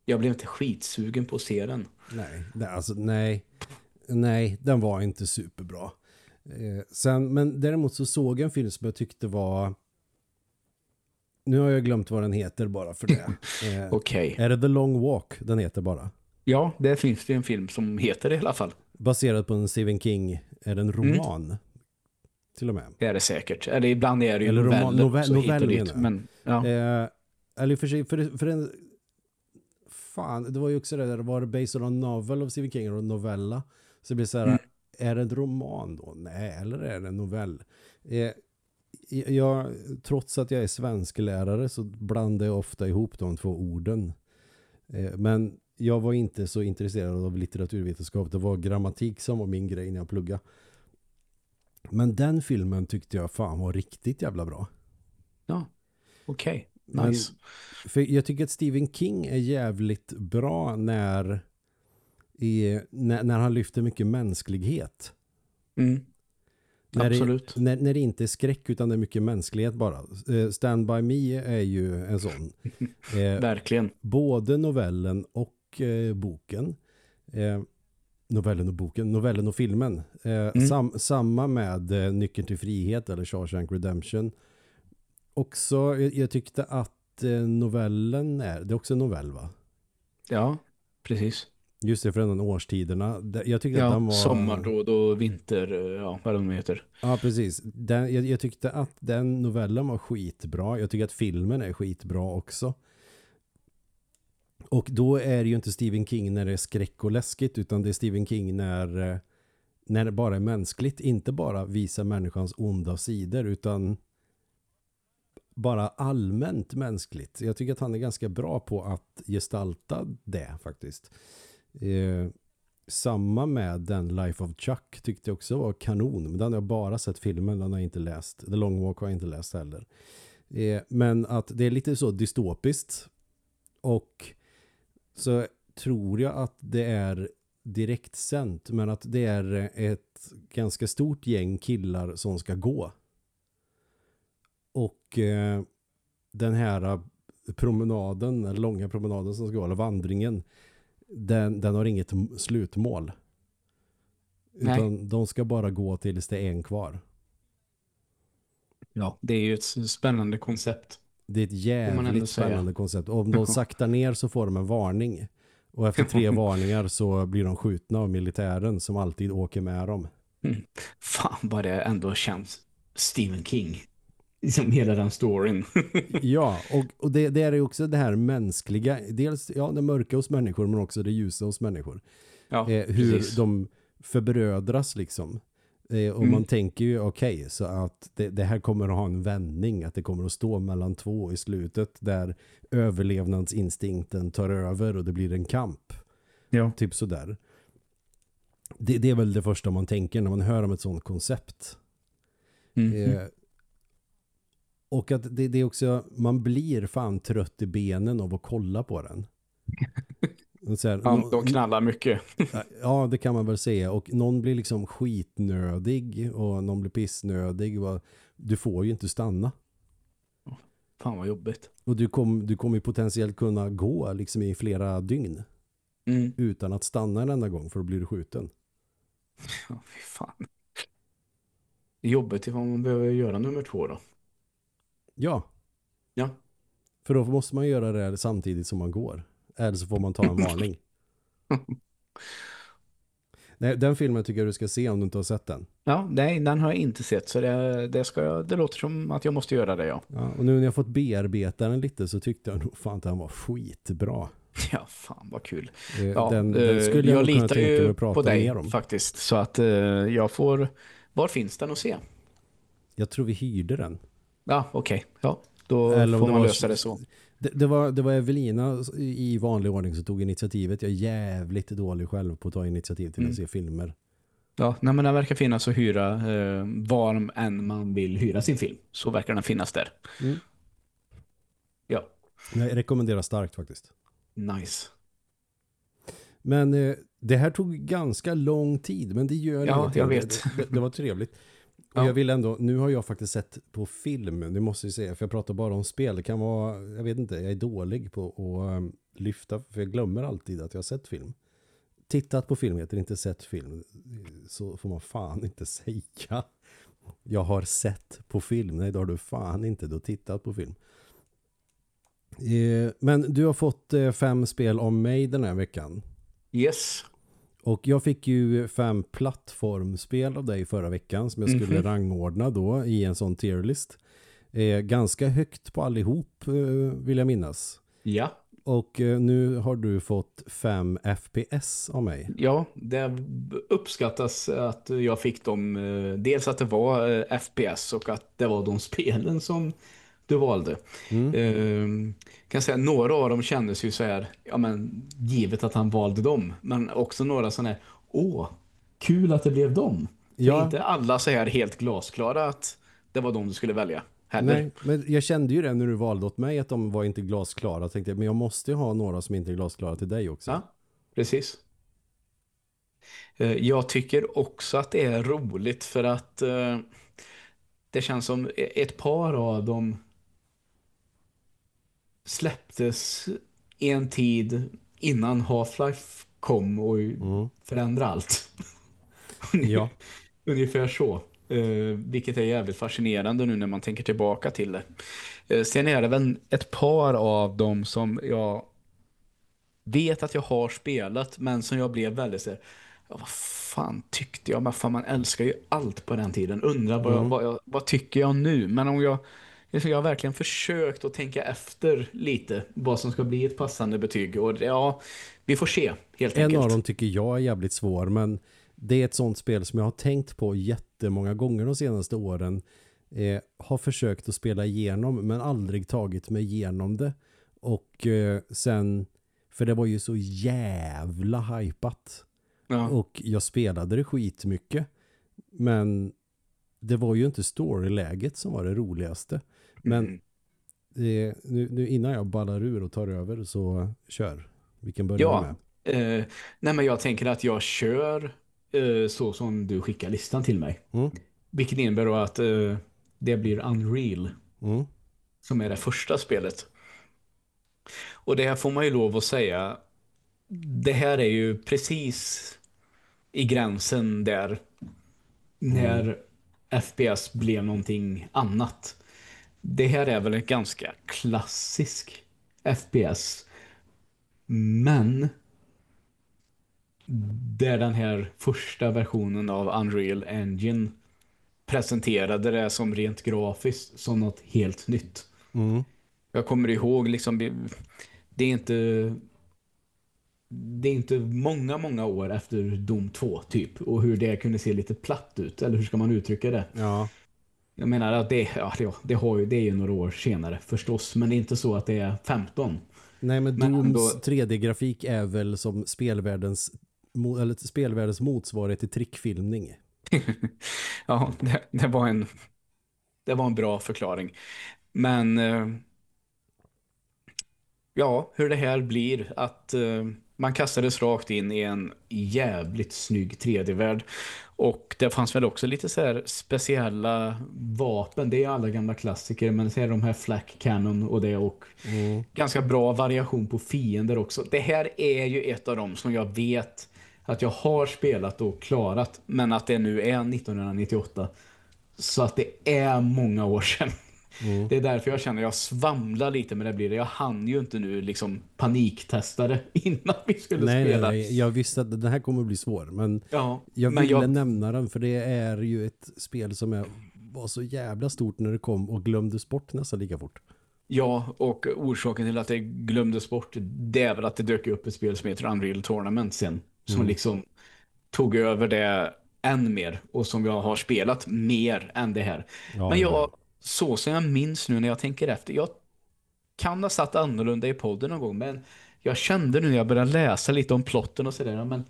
jag blev inte skitsugen på att se den. Nej, det, alltså nej. Nej, den var inte superbra. Eh, sen, men däremot så såg jag en film som jag tyckte var... Nu har jag glömt vad den heter bara för det. [laughs] Eh, Okej. Okay. Är det The Long Walk den heter bara? Ja, det finns det en film som heter det i alla fall. Baserad på en Stephen King, är det en mm. roman? Mm. Till och med. Det är det säkert. Eller ibland är det ju Eller noveller. Novell, novell dit, men, ja. eh, eller för sig, för, för en... Fan, det var ju också det där, var det based on novel av Stephen King eller novella? Så det blir så här, mm. är det en roman då? Nej, eller är det en novell? Eh, jag, trots att jag är svensklärare så blandar jag ofta ihop de två orden. Eh, men jag var inte så intresserad av litteraturvetenskap. Det var grammatik som var min grej när jag pluggade. Men den filmen tyckte jag fan var riktigt jävla bra. Ja, okej. Okay. Nice. Men, för jag tycker att Stephen King är jävligt bra när i, när, när han lyfter mycket mänsklighet. Mm. När Absolut. Det, när, när det inte är skräck utan det är mycket mänsklighet bara. Eh, Stand By Me är ju en sån. [laughs] Eh, Verkligen. både novellen och eh, boken. Eh, novellen och boken, novellen och filmen. Eh, Mm. sam, samma med eh, Nyckeln till frihet eller Shawshank Redemption. Också, jag, jag tyckte att eh, novellen är, det är också en novell va? Ja, precis. Just det, för den årstiderna. Jag tyckte att den Ja, var... sommardåd och vinter, eh, ja, vad de heter. Ja, precis. Den, jag, jag tyckte att den novellen var skitbra. Jag tycker att filmen är skitbra också. Och då är det ju inte Stephen King när det är skräck och läskigt utan det är Stephen King när, eh, när det bara är mänskligt. Inte bara visa människans onda sidor utan bara allmänt mänskligt. Jag tycker att han är ganska bra på att gestalta det faktiskt. Eh, samma med den Life of Chuck tyckte jag också var kanon. Men den har jag bara sett filmen, den har jag inte läst. The Long Walk har jag inte läst heller. Eh, men att det är lite så dystopiskt. Och så tror jag att det är direkt sänt. Men att det är ett ganska stort gäng killar som ska gå. Och eh, den här promenaden, den långa promenaden som ska gå, eller vandringen, den, den har inget slutmål. Nej. Utan de ska bara gå tills det är en kvar. Ja, det är ju ett spännande koncept. Det är ett jävligt säga. spännande koncept. Om de [laughs] saktar ner så får de en varning. Och efter tre varningar så blir de skjutna av militären som alltid åker med dem. Fan vad det ändå känns Stephen King. Som hela den storyn. [laughs] Ja, och, och det, det är också det här mänskliga. Dels ja, det mörka hos människor men också det ljusa hos människor. ja, eh, hur precis. de förbrödras liksom. Eh, och Mm. man tänker ju okej så att det, det här kommer att ha en vändning att det kommer att stå mellan två i slutet där överlevnadsinstinkten tar över och det blir en kamp. Ja. Typ sådär. Det, det är väl det första man tänker när man hör om ett sånt koncept. Mhm. Eh, och att det, det är också, man blir fan trött i benen av att kolla på den. [laughs] Här, nå- de knallar mycket. Ja, det kan man väl säga. Och någon blir liksom skitnödig och någon blir pissnödig. Du får ju inte stanna. Fan vad jobbigt. Och du, kom, du kommer ju potentiellt kunna gå liksom i flera dygn Mm. utan att stanna en enda gång för då blir du skjuten. Ja, fy fan. Jobbigt ifall man behöver göra nummer två då. Ja, Ja. för då måste man göra det samtidigt som man går. Eller så får man ta en varning. [laughs] Nej, den filmen tycker jag du ska se om du inte har sett den. Ja, nej, den har jag inte sett så det, det, ska jag, det låter som att jag måste göra det, ja. Ja, och nu när jag fått bearbeta den lite så tyckte jag nog fan att den var skitbra. [laughs] Ja, fan vad kul. Eh, Ja, den, den eh, skulle jag, jag litar ju att prata på dig faktiskt. Så att eh, jag får... Var finns den att se? Jag tror vi hyrde den. Ja, okej. Ja, då Eller får man lösa det så. Det, det, var, det var Evelina i vanlig ordning som tog initiativet. Jag är jävligt dålig själv på att ta initiativ till Mm. att se filmer. Ja, nej, men den verkar finnas att hyra eh, var än man vill hyra sin film. Så verkar den finnas där. Mm. Ja, Jag rekommenderar starkt faktiskt. nice. Men eh, det här tog ganska lång tid, men det gör Ja, ingenting. jag vet. Det, det var trevligt. Och Ja. jag vill ändå, nu har jag faktiskt sett på film, det måste jag säga, för jag pratar bara om spel. Det kan vara, jag vet inte, jag är dålig på att um, lyfta, för jag glömmer alltid att jag har sett film. Tittat på film heter inte sett film, så får man fan inte [laughs] säga. Jag har sett på film, nej då har du fan inte då tittat på film. Eh, Men du har fått eh, fem spel om mig den här veckan. Yes. Och jag fick ju fem plattformspel av dig förra veckan som jag skulle Mhm. rangordna då i en sån tierlist. Eh, ganska högt på allihop eh, vill jag minnas. Ja. Och eh, nu har du fått fem FPS av mig. Ja, det uppskattas att jag fick dem. eh, Dels att det var eh, FPS och att det var de spelen som du valde. Mm. Eh, kan säga några av dem kändes ju så här, ja men givet att han valde dem. Men också några sådana här, åh, kul att det blev dem. Ja. inte alla så här helt glasklara att det var de du skulle välja. Heller. Nej, men jag kände ju det när du valde åt mig att de var inte glasklara. Jag tänkte, men jag måste ju ha några som inte är glasklara till dig också. Ja, precis. Eh, jag tycker också att det är roligt för att eh, det känns som ett par av dem släpptes en tid innan Half-Life kom och mm. förändrade allt. [laughs] ja. Ungefär så. Uh, vilket är jävligt fascinerande nu när man tänker tillbaka till det. Uh, sen är det väl ett par av dem som jag vet att jag har spelat men som jag blev väldigt så ja, vad fan tyckte jag? Men fan, man älskar ju allt på den tiden. Undrar vad, mm. jag, vad, jag, vad tycker jag nu? Men om jag jag har verkligen försökt att tänka efter lite vad som ska bli ett passande betyg. Och ja, vi får se helt en enkelt. En av dem tycker jag är jävligt svår men det är ett sånt spel som jag har tänkt på jättemånga gånger de senaste åren. Eh, har försökt att spela igenom men aldrig tagit mig igenom det. Och eh, sen, för det var ju så jävla hypat. Ja. Och jag spelade det skitmycket. Men det var ju inte storyläget som var det roligaste. Men mm. det, nu, nu, innan jag ballar ur och tar över så kör. Vilken börjar ja. med? Eh, nej men jag tänker att jag kör eh, så som du skickar listan till mig. Mm. Vilket innebär då att eh, det blir Unreal. Mm. Som är det första spelet. Och det här får man ju lov att säga. Det här är ju precis i gränsen där när mm. FPS blev någonting annat. Det här är väl en ganska klassisk FPS. Men där den här första versionen av Unreal Engine presenterade det som rent grafiskt som något helt nytt. Mm. Jag kommer ihåg liksom det är inte det är inte många, många år efter Dom 2 typ och hur det kunde se lite platt ut eller hur ska man uttrycka det? Ja. Jag menar att det, ja, det, har ju, det är ju några år senare förstås men det är inte så att det är 15. Nej men, men Dooms ändå... 3D-grafik är väl som spelvärldens eller spelvärldens motsvarighet till trickfilmning. [laughs] ja, det, det, var en det var en bra förklaring. Men eh, ja, hur det här blir att eh, man kastades rakt in i en jävligt snygg 3D-värld. Och det fanns väl också lite så här speciella vapen. Det är alla gamla klassiker. Men så är de här Flak Cannon och det. Och mm. ganska bra variation på fiender också. Det här är ju ett av dem som jag vet att jag har spelat och klarat. Men att det nu är 1998. Så att det är många år sedan. Mm. Det är därför jag känner att jag svamlar lite med det blir det. Jag hann ju inte nu liksom paniktesta det [laughs] innan vi skulle nej, spela. Nej, nej, jag visste att den här kommer bli svår. Men ja, jag men ville jag... nämna den för det är ju ett spel som är, var så jävla stort när det kom och glömdes bort nästan lika fort. Ja, och orsaken till att det glömdes bort det är väl att det dök upp ett spel som heter Unreal Tournament sen. Som mm. liksom tog över det än mer och som jag har spelat mer än det här. Ja, men jag så som jag minns nu när jag tänker efter. Jag kan ha satt annorlunda i podden någon gång, men jag kände nu när jag började läsa lite om plotten och sådär, men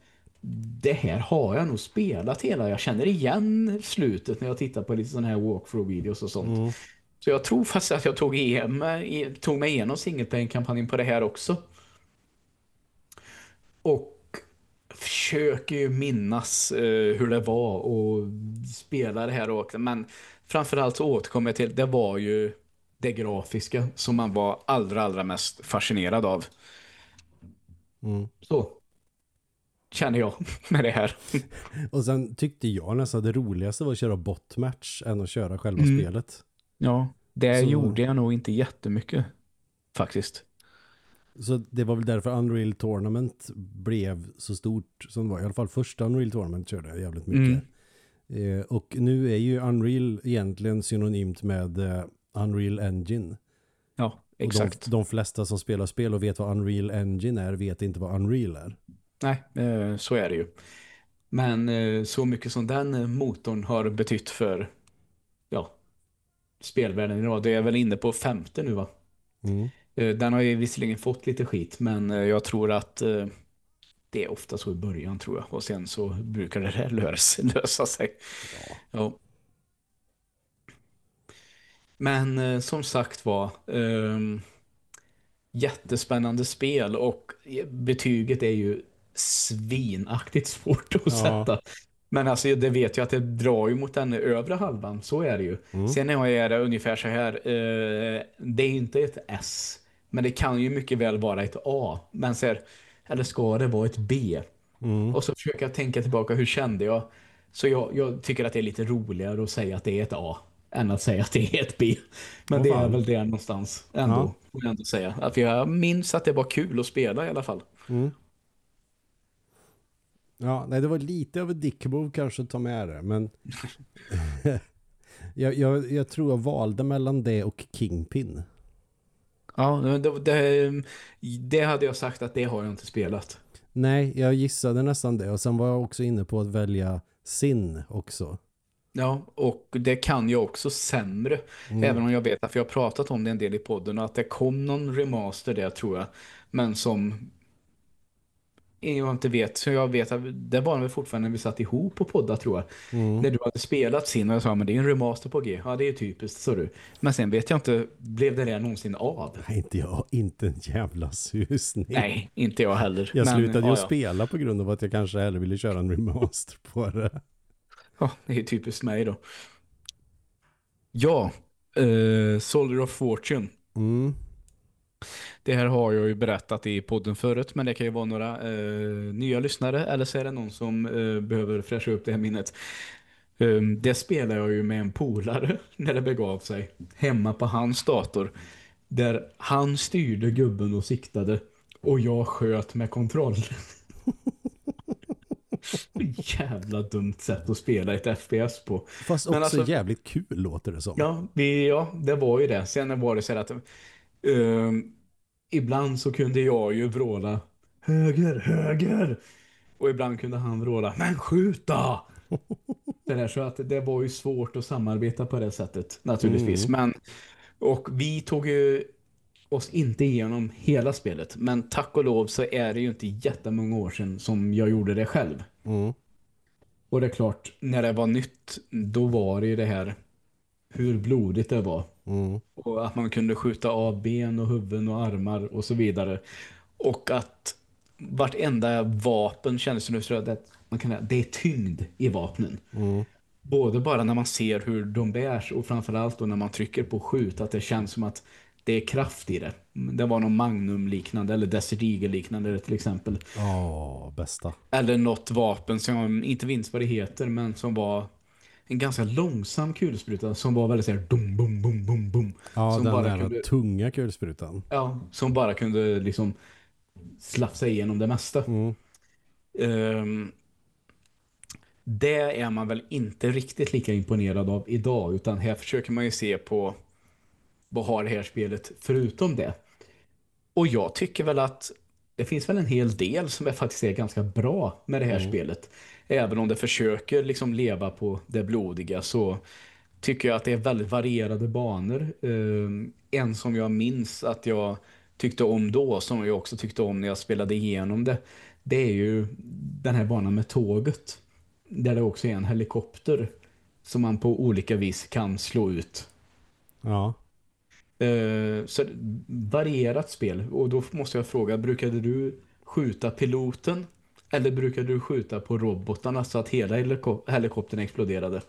det här har jag nog spelat hela. Jag känner igen slutet när jag tittar på lite sådana här walkthrough-videos och sånt. Mm. Så jag tror faktiskt att jag tog, igen, tog mig igenom singleplay-kampanjen på det här också. Och försöker ju minnas eh, hur det var och spela det här också. Men framförallt så återkommer jag till, det var ju det grafiska som man var allra, allra mest fascinerad av. Mm. Så känner jag med det här. [laughs] Och sen tyckte jag nästan det roligaste var att köra botmatch än att köra själva mm. spelet. Ja, det så... gjorde jag nog inte jättemycket faktiskt. Så det var väl därför Unreal Tournament blev så stort som det var. I alla fall första Unreal Tournament körde jag jävligt mycket. Mm. Eh, och nu är ju Unreal egentligen synonymt med eh, Unreal Engine. Ja, exakt. De, de, flesta som spelar spel och vet vad Unreal Engine är vet inte vad Unreal är. Nej, eh, så är det ju. Men eh, så mycket som den motorn har betytt för ja, spelvärlden idag. Det är väl inne på femte nu va? Mm. Eh, den har ju visserligen fått lite skit men eh, jag tror att eh, det är ofta så i början tror jag. Och sen så brukar det lösa, [laughs] lösa sig. Ja. ja. Men eh, som sagt var eh, jättespännande spel och betyget är ju svinaktigt svårt att Ja. sätta. Men alltså det vet jag att det drar ju mot den övre halvan, så är det ju. Mm. Sen är jag det ungefär så här, eh, det är inte ett S, men det kan ju mycket väl vara ett A. Men så här, eller ska det vara ett B? Mm. Och så försöker jag tänka tillbaka, hur kände jag? Så jag, jag tycker att det är lite roligare att säga att det är ett A än att säga att det är ett B. Men Åh, det är väl det någonstans ändå, Ja. får jag ändå säga. Att jag minns att det var kul att spela i alla fall. Mm. Ja, nej det var lite av ett dickmove kanske att ta med det, men [laughs] [laughs] jag, jag, jag tror jag valde mellan det och Kingpin. Ja, men det, det, det hade jag sagt att det har jag inte spelat. Nej, jag gissade nästan det och sen var jag också inne på att välja Sin också. Ja, och det kan jag också sämre. Mm. Även om jag vet att vi har pratat om det en del i podden att det kom någon remaster där tror jag. Men som jag inte vet. Så jag vet att det var väl fortfarande när vi satt ihop på poddar tror jag. Mm. När du hade spelat sin och jag sa men det är en remaster på G. Ja det är typiskt så du. Men sen vet jag inte, blev det där någonsin av? Nej, inte jag, inte en jävla susning. Nej, inte jag heller. Jag Men, slutade ju ja. spela på grund av att jag kanske hellre ville köra en remaster på det. Ja, det är typiskt mig då. Ja, eh, Soldier of Fortune. Mm. Det här har jag ju berättat i podden förut, men det kan ju vara några eh, nya lyssnare eller så är det någon som eh, behöver fräscha upp det här minnet. Um, det spelar jag ju med en polare [laughs] när det begav sig hemma på hans dator. Där han styrde gubben och siktade och jag sköt med kontroll. [laughs] Jävla dumt sätt att spela ett FPS på. Fast också alltså- jävligt kul låter det som. Ja, vi, ja, det var ju det. Sen var det så här att ehm, ibland så kunde jag ju vråla höger, höger. Och ibland kunde han vråla, men skjuta! [laughs] det där, så att det var ju svårt att samarbeta på det sättet, naturligtvis. Men, och vi tog ju oss inte igenom hela spelet. Men tack och lov så är det ju inte jättemånga år sedan som jag gjorde det själv. Mm. Och det är klart, när det var nytt, då var det ju det här hur blodigt det var. Mm. Och att man kunde skjuta av ben och huvuden och armar och så vidare. Och att vartenda vapen kändes som att man kan, det är tyngd i vapnen. Mm. Både bara när man ser hur de bärs och framförallt då när man trycker på skjut att det känns som att det är kraft i det. Det var någon Magnum-liknande eller Desert Eagle-liknande till exempel. Ja, bästa. Eller något vapen som jag inte minns vad det heter men som var en ganska långsam kulspruta som var väldigt så här dum bum bum bum bum. Ja, som den bara där kunde, tunga kulsprutan. ja, som bara kunde liksom slafsa igenom det mesta. Mm. Ehm, det är man väl inte riktigt lika imponerad av idag utan här försöker man ju se på vad har det här spelet förutom det. Och jag tycker väl att det finns väl en hel del som är faktiskt är ganska bra med det här spelet. Även om det försöker liksom leva på det blodiga så tycker jag att det är väldigt varierade banor. Ehm, en som jag minns att jag tyckte om då, som jag också tyckte om när jag spelade igenom det, det är ju den här banan med tåget. Där det också är en helikopter som man på olika vis kan slå ut. Ja. Eh, så varierat spel. Och då måste jag fråga, brukade du skjuta piloten? Eller brukade du skjuta på robotarna så att hela heliko- helikoptern exploderade?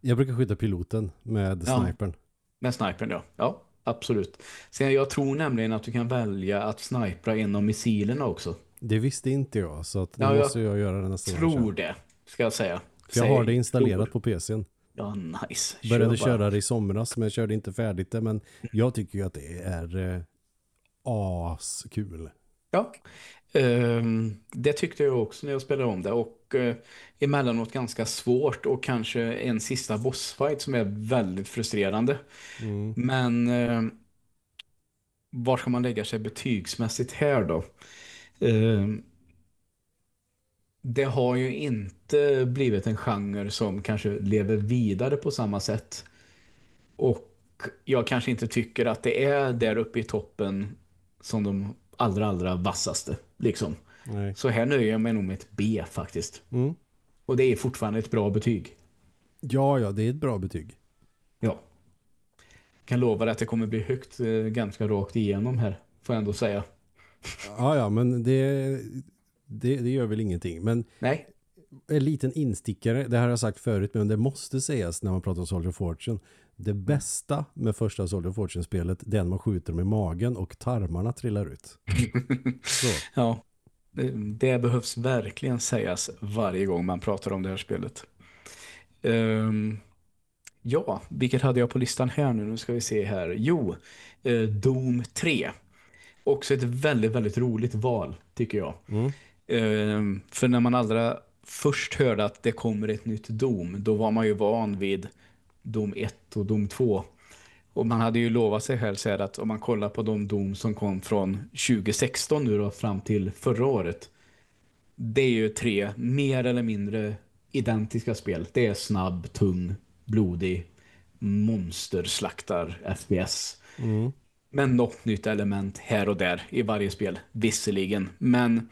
Jag brukar skjuta piloten med Ja. snipern. Med snipern ja. Ja, absolut. Sen jag tror nämligen att du kan välja att snipra en av missilerna också. Det visste inte jag, så att det Ja, måste jag göra nästa gång. Tror det, ska jag säga. För jag Säg har det installerat tror. på PCn. Ja, nice. Började bara. köra det i somras, men jag körde inte färdigt det. Men jag tycker ju att det är eh, askul. Ja, det tyckte jag också när jag spelade om det och uh, emellanåt ganska svårt och kanske en sista bossfight som är väldigt frustrerande. Mm. Men uh, var ska man lägga sig betygsmässigt här då? Ehm, det har ju inte blivit en genre som kanske lever vidare på samma sätt. Och jag kanske inte tycker att det är där uppe i toppen som de allra, allra vassaste. Liksom. Nej. Så här nöjer jag mig nog med ett B faktiskt. Mm. Och det är fortfarande ett bra betyg. Ja, ja, det är ett bra betyg. Ja. Kan lova att det kommer bli högt eh, ganska rakt igenom här. Får jag ändå säga. Ja, ja, men det det, det gör väl ingenting. Men Nej. en liten instickare, det här har jag sagt förut, men det måste sägas när man pratar om Soldier Fortune. Det bästa med första Soldier of Fortune-spelet, det är när man skjuter med magen och tarmarna trillar ut. [laughs] Så. Ja, det, det behövs verkligen sägas varje gång man pratar om det här spelet. Ehm, ja, vilket hade jag på listan här nu? Nu ska vi se här. Jo, eh, Doom 3. Också ett väldigt, väldigt roligt val, tycker jag. Mm. Ehm, för när man allra först hörde att det kommer ett nytt Doom, då var man ju van vid Doom 1 och Doom 2. Och man hade ju lovat sig själv så att om man kollar på de Doom som kom från 2016 nu då fram till förra året. Det är ju tre mer eller mindre identiska spel. Det är snabb, tung, blodig, monsterslaktar FPS. Mm. Men något nytt element här och där i varje spel, visserligen. Men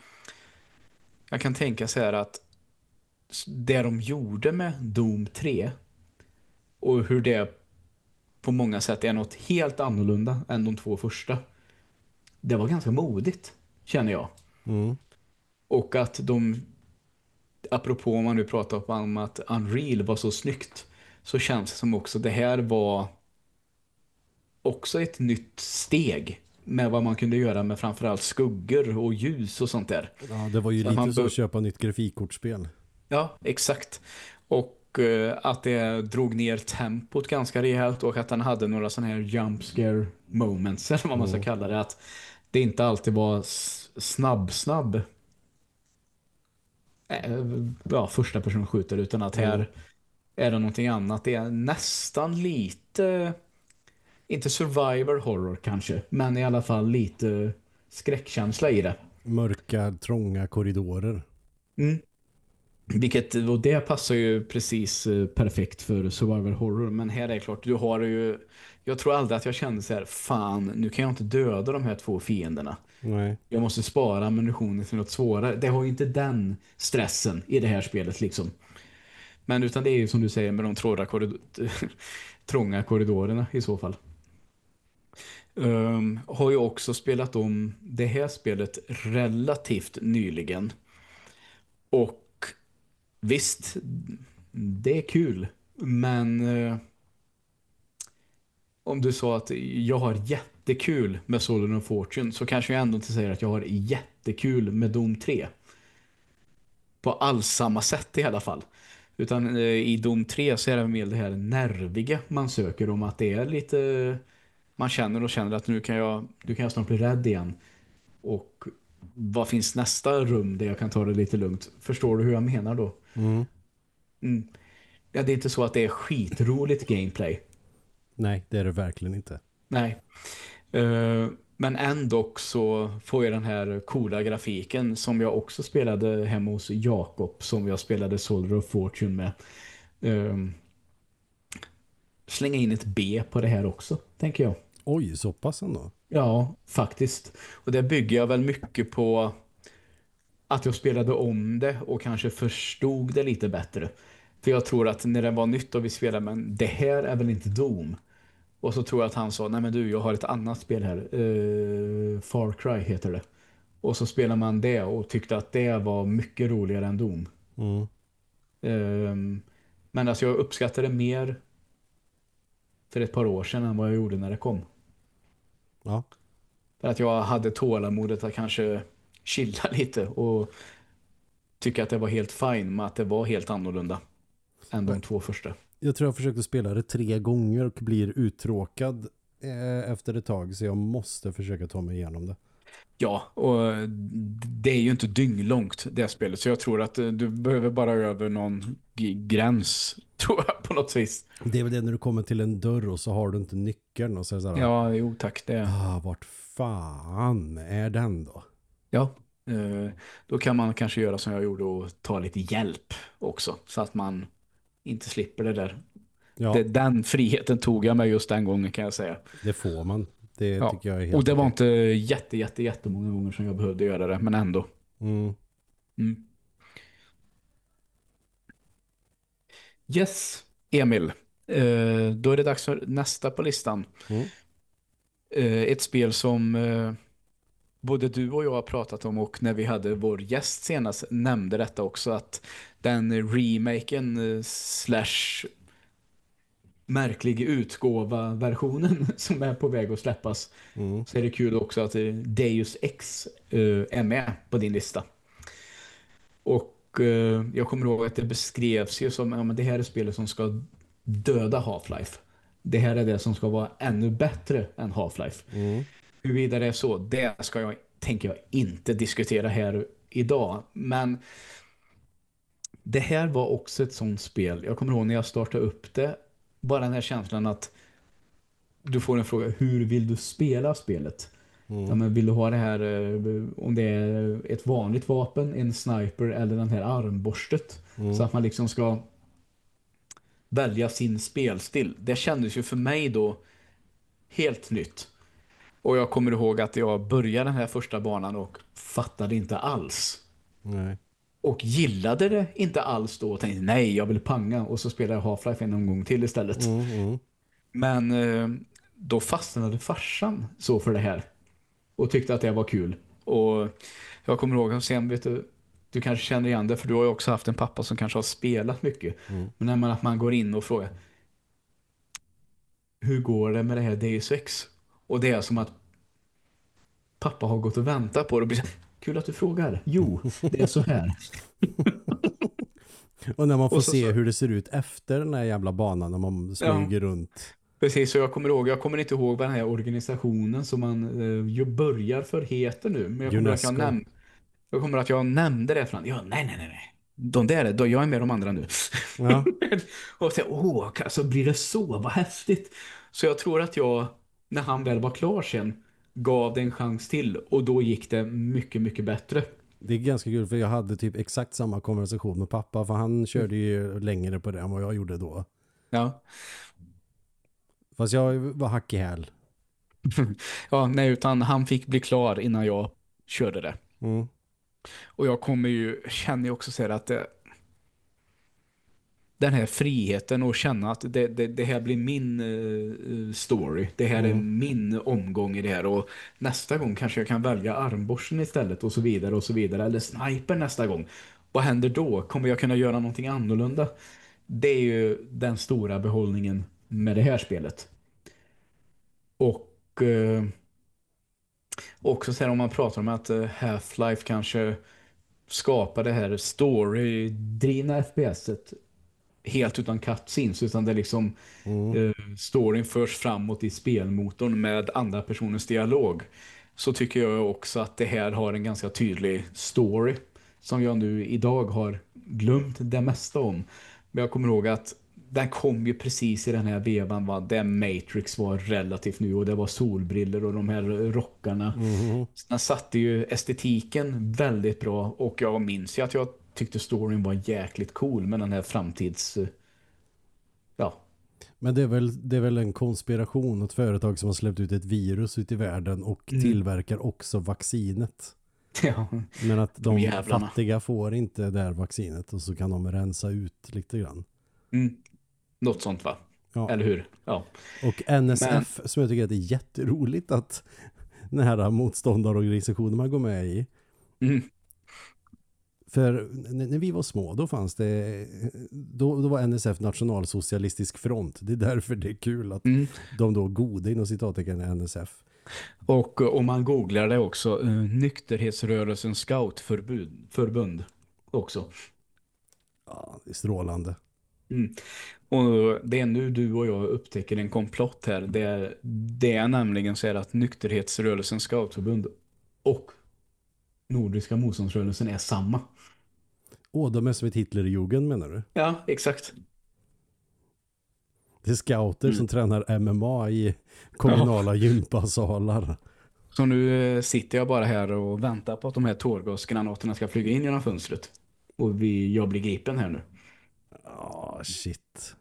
jag kan tänka så här att det de gjorde med Doom 3 och hur det på många sätt är något helt annorlunda än de två första. Det var ganska modigt, känner jag. Mm. Och att de, apropå om man nu pratar om att Unreal var så snyggt, så känns det som också det här var också ett nytt steg med vad man kunde göra med framförallt skuggor och ljus och sånt där. Ja, det var ju Så lite man så bör- att köpa nytt grafikkortspel. Ja, exakt. Och att det drog ner tempot ganska rejält och att den hade några sådana här jump scare moments [laughs] eller vad man ska kalla det. Att det inte alltid var s- snabb-snabb eh, ja, första person skjuter utan att här är det någonting annat. Det är nästan lite inte survivor horror kanske, men i alla fall lite skräckkänsla i det. Mörka, trånga korridorer. Mm. Vilket, och det passar ju precis eh, perfekt för survival horror. Men här är det klart, du har ju... Jag tror aldrig att jag kände så här, fan, nu kan jag inte döda de här två fienderna. Nej. Jag måste spara ammunitionen till något svårare. Det har ju inte den stressen i det här spelet liksom. Men utan det är ju som du säger med de tråda korridor [laughs] trånga korridorerna i så fall. Um, har ju också spelat om det här spelet relativt nyligen. Och visst, det är kul. Men eh, om du sa att jag har jättekul med Solen of Fortune så kanske jag ändå inte säger att jag har jättekul med Doom 3. På alls samma sätt i alla fall. Utan eh, i Doom 3 så är det mer det här nerviga man söker om att det är lite man känner och känner att nu kan jag, nu kan jag snart bli rädd igen. Och vad finns nästa rum där jag kan ta det lite lugnt? Förstår du hur jag menar då? Mm. Mm. Ja, det är inte så att det är skitroligt gameplay. Nej, det är det verkligen inte. Nej. Eh, men ändå så får jag den här coola grafiken som jag också spelade hemma hos Jakob som jag spelade Soldier of Fortune med. Eh, slänga in ett B på det här också, tänker jag. Oj, så pass ändå. Ja, faktiskt. Och det bygger jag väl mycket på att jag spelade om det och kanske förstod det lite bättre. För jag tror att när det var nytt och vi spelade, men det här är väl inte Doom? Och så tror jag att han sa, nej men du, jag har ett annat spel här. Eh, Far Cry heter det. Och så spelar man det och tyckte att det var mycket roligare än Doom. Mm. Ehm, men alltså jag uppskattade mer för ett par år sedan än vad jag gjorde när det kom. Ja. För att jag hade tålamodet att kanske chilla lite och tycka att det var helt fine med att det var helt annorlunda än de två första. Jag tror jag försökte spela det tre gånger och blir uttråkad eh, efter ett tag så jag måste försöka ta mig igenom det. Ja, och det är ju inte dynglångt det spelet så jag tror att eh, du behöver bara över någon gräns [laughs] tror jag på något vis. Det är väl det när du kommer till en dörr och så har du inte nyckeln och så det så här, Ja, jo tack det. ah, vart fan är den då? Ja, eh, då kan man kanske göra som jag gjorde och ta lite hjälp också så att man inte slipper det där. Ja, Det, det, den friheten tog jag mig just den gången kan jag säga. får man. Det Ja, tycker jag är helt Och det var inte jätte, jätte, jättemånga gånger som jag behövde göra det, men ändå. Mm. Mm. Yes, Emil. Eh, då är det dags för nästa på listan. Mm. Eh, ett spel som eh, både du och jag har pratat om och när vi hade vår gäst senast nämnde detta också att den remaken slash märklig utgåva versionen [laughs] som är på väg att släppas Mm. så är det kul också att Deus Ex eh, är med på din lista. Och eh, jag kommer ihåg att det beskrevs ju som ja, men det här är spelet som ska döda Half-Life. Det här är det som ska vara ännu bättre än Half-Life. Mm. Huruvida det är så, det ska jag, tänker jag inte diskutera här idag. Men det här var också ett sånt spel. Jag kommer ihåg när jag startade upp det. Bara den här känslan att du får en fråga, hur vill du spela spelet? Ja, men vill du ha det här, eh, om det är ett vanligt vapen, en sniper eller den här armborstet? Så att man liksom ska välja sin spelstil. Det kändes ju för mig då helt nytt. Och jag kommer ihåg att jag började den här första banan och fattade inte alls. Nej. Och gillade det inte alls då och tänkte nej, jag vill panga. Och så spelade jag Half-Life en gång till istället. Mm, mm. Men eh, då fastnade farsan så för det här. Och tyckte att det var kul. Och jag kommer ihåg att sen vet du, du kanske känner igen det för du har ju också haft en pappa som kanske har spelat mycket. Men när man, att man går in och frågar hur går det med det här Deus Ex? Och det är som att pappa har gått och väntat på det och blir kul att du frågar. Jo, det är så här. [laughs] Och när man får Och så- se hur det ser ut efter den här jävla banan när man smyger runt. Precis, så jag kommer ihåg, jag kommer inte ihåg vad den här organisationen som man eh, börjar för heter nu. Men jag kommer, att jag, näm jag kommer att jag nämnde det för honom. Ja, nej, nej, nej, nej. De där, då, jag är med de andra nu. Ja. [laughs] och så, åh, alltså blir det så, vad häftigt. Så jag tror att jag, när han väl var klar sen, gav det en chans till. Och då gick det mycket, mycket bättre. Det är ganska kul för jag hade typ exakt samma konversation med pappa för han körde ju längre på det än vad jag gjorde då. Ja, Fast jag var hack i häl. [laughs] ja nej, utan han fick bli klar innan jag körde det. Mm. Och jag kommer ju, känner ju också så här att det, den här friheten och känna att det, det, det här blir min eh, story. Det här är min omgång i det här och nästa gång kanske jag kan välja armborsten istället och så vidare och så vidare. Eller sniper nästa gång. Vad händer då? Kommer jag kunna göra någonting annorlunda? Det är ju den stora behållningen med det här spelet. Och eh, också så här om man pratar om att eh, Half-Life kanske skapar det här story-drivna FPSet helt utan cutscenes utan det liksom eh, storyn förs framåt i spelmotorn med andra personers dialog så tycker jag också att det här har en ganska tydlig story som jag nu idag har glömt det mesta om. Men jag kommer ihåg att den kom ju precis i den här vevan va? där Matrix var relativt ny och det var solbriller och de här rockarna. Den satte ju estetiken väldigt bra och jag minns ju att jag tyckte storyn var jäkligt cool med den här framtids... Ja, Men det är, väl, det är väl en konspiration ett företag som har släppt ut ett virus ut i världen och tillverkar också vaccinet. [laughs] ja. Men att de jävlarna. fattiga får inte det här vaccinet och så kan de rensa ut lite grann. Mm. Något sånt va? Ja. Eller hur? Ja. Och NSF som jag tycker att det är jätteroligt att [laughs] den här motståndarorganisationen man går med i. Mm. För när vi var små då fanns det då, då var NSF nationalsocialistisk front. Det är därför det är kul att Mm. de då goda inom citattecken är NSF. Och eh, om man googlar det också, eh, nykterhetsrörelsen scoutförbund förbund också. Ja, det är strålande. Mm. Och det är nu du och jag upptäcker en komplott här. Det är, det är nämligen så här att nykterhetsrörelsen scoutförbund och Nordiska motståndsrörelsen är samma. Åh, de är som ett Hitlerjugend menar du? Ja, exakt. Det är scouter som tränar MMA i kommunala gympasalar. Så nu eh, sitter jag bara här och väntar på att de här tårgasgranaterna ska flyga in genom fönstret. Och vi, jag blir gripen här nu. Ja, shit.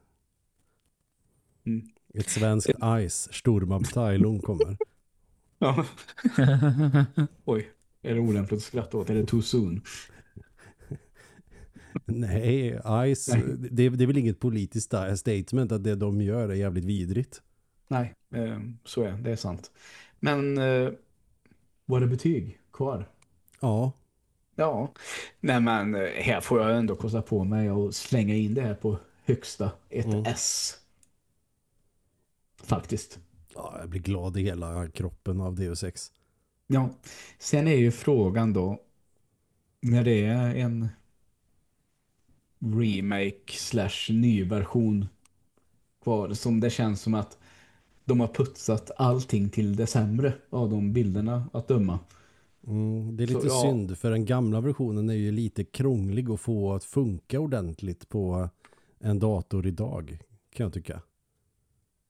Mm. Ett svenskt ice, Sturmabteilung kommer. [laughs] Ja. [laughs] Oj, är det olämpligt att skratta åt? Är det too soon? Nej, Ice, Nej. Det, det är väl inget politiskt sta- statement att det de gör är jävligt vidrigt. Nej, eh, så är det. Det är sant. Men eh, Var det betyg kvar? Ja. Ja. Nej men eh, här får jag ändå kosta på mig och slänga in det här på högsta. Ett Mm. S. Faktiskt. ja. Jag blir glad i hela kroppen av Deus Ex. Ja. Sen är ju frågan då när det är en remake slash ny version kvar som det känns som att de har putsat allting till det sämre av de bilderna att döma. Mm, det är Så, lite ja. synd för den gamla versionen är ju lite krånglig att få att funka ordentligt på en dator idag kan jag tycka.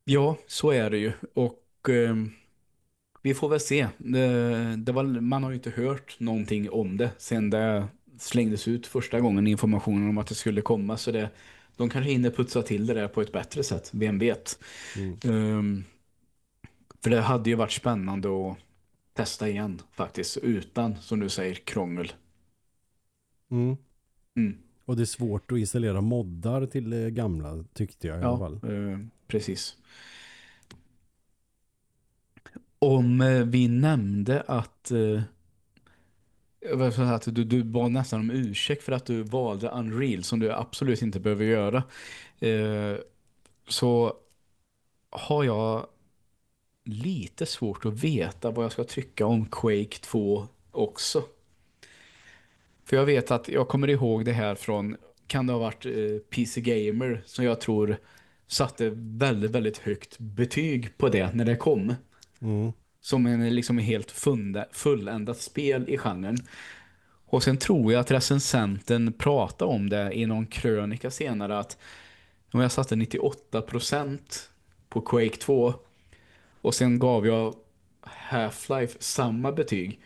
Ja, så är det ju. Och eh, vi får väl se. Det, det var, man har ju inte hört någonting om det sen det slängdes ut första gången informationen om att det skulle komma. Så det, de kanske hinner putsa till det där på ett bättre sätt. Vem vet? Mm. Ehm, för det hade ju varit spännande att testa igen faktiskt. Utan, som du säger, krångel. Mm. Mm. Och det är svårt att installera moddar till det gamla tyckte jag i alla Ja, fall. eh, precis. Om eh, vi nämnde att, eh, att du, du bad nästan om ursäkt för att du valde Unreal som du absolut inte behöver göra. Eh, så har jag lite svårt att veta vad jag ska trycka om Quake 2 också. För jag vet att jag kommer ihåg det här från, kan det ha varit eh, PC Gamer som jag tror satte väldigt, väldigt högt betyg på det när det kom. Mm. Som en liksom helt funda, fulländat spel i genren. Och sen tror jag att recensenten pratade om det i någon krönika senare att om jag satte 98% på Quake 2 och sen gav jag Half-Life samma betyg.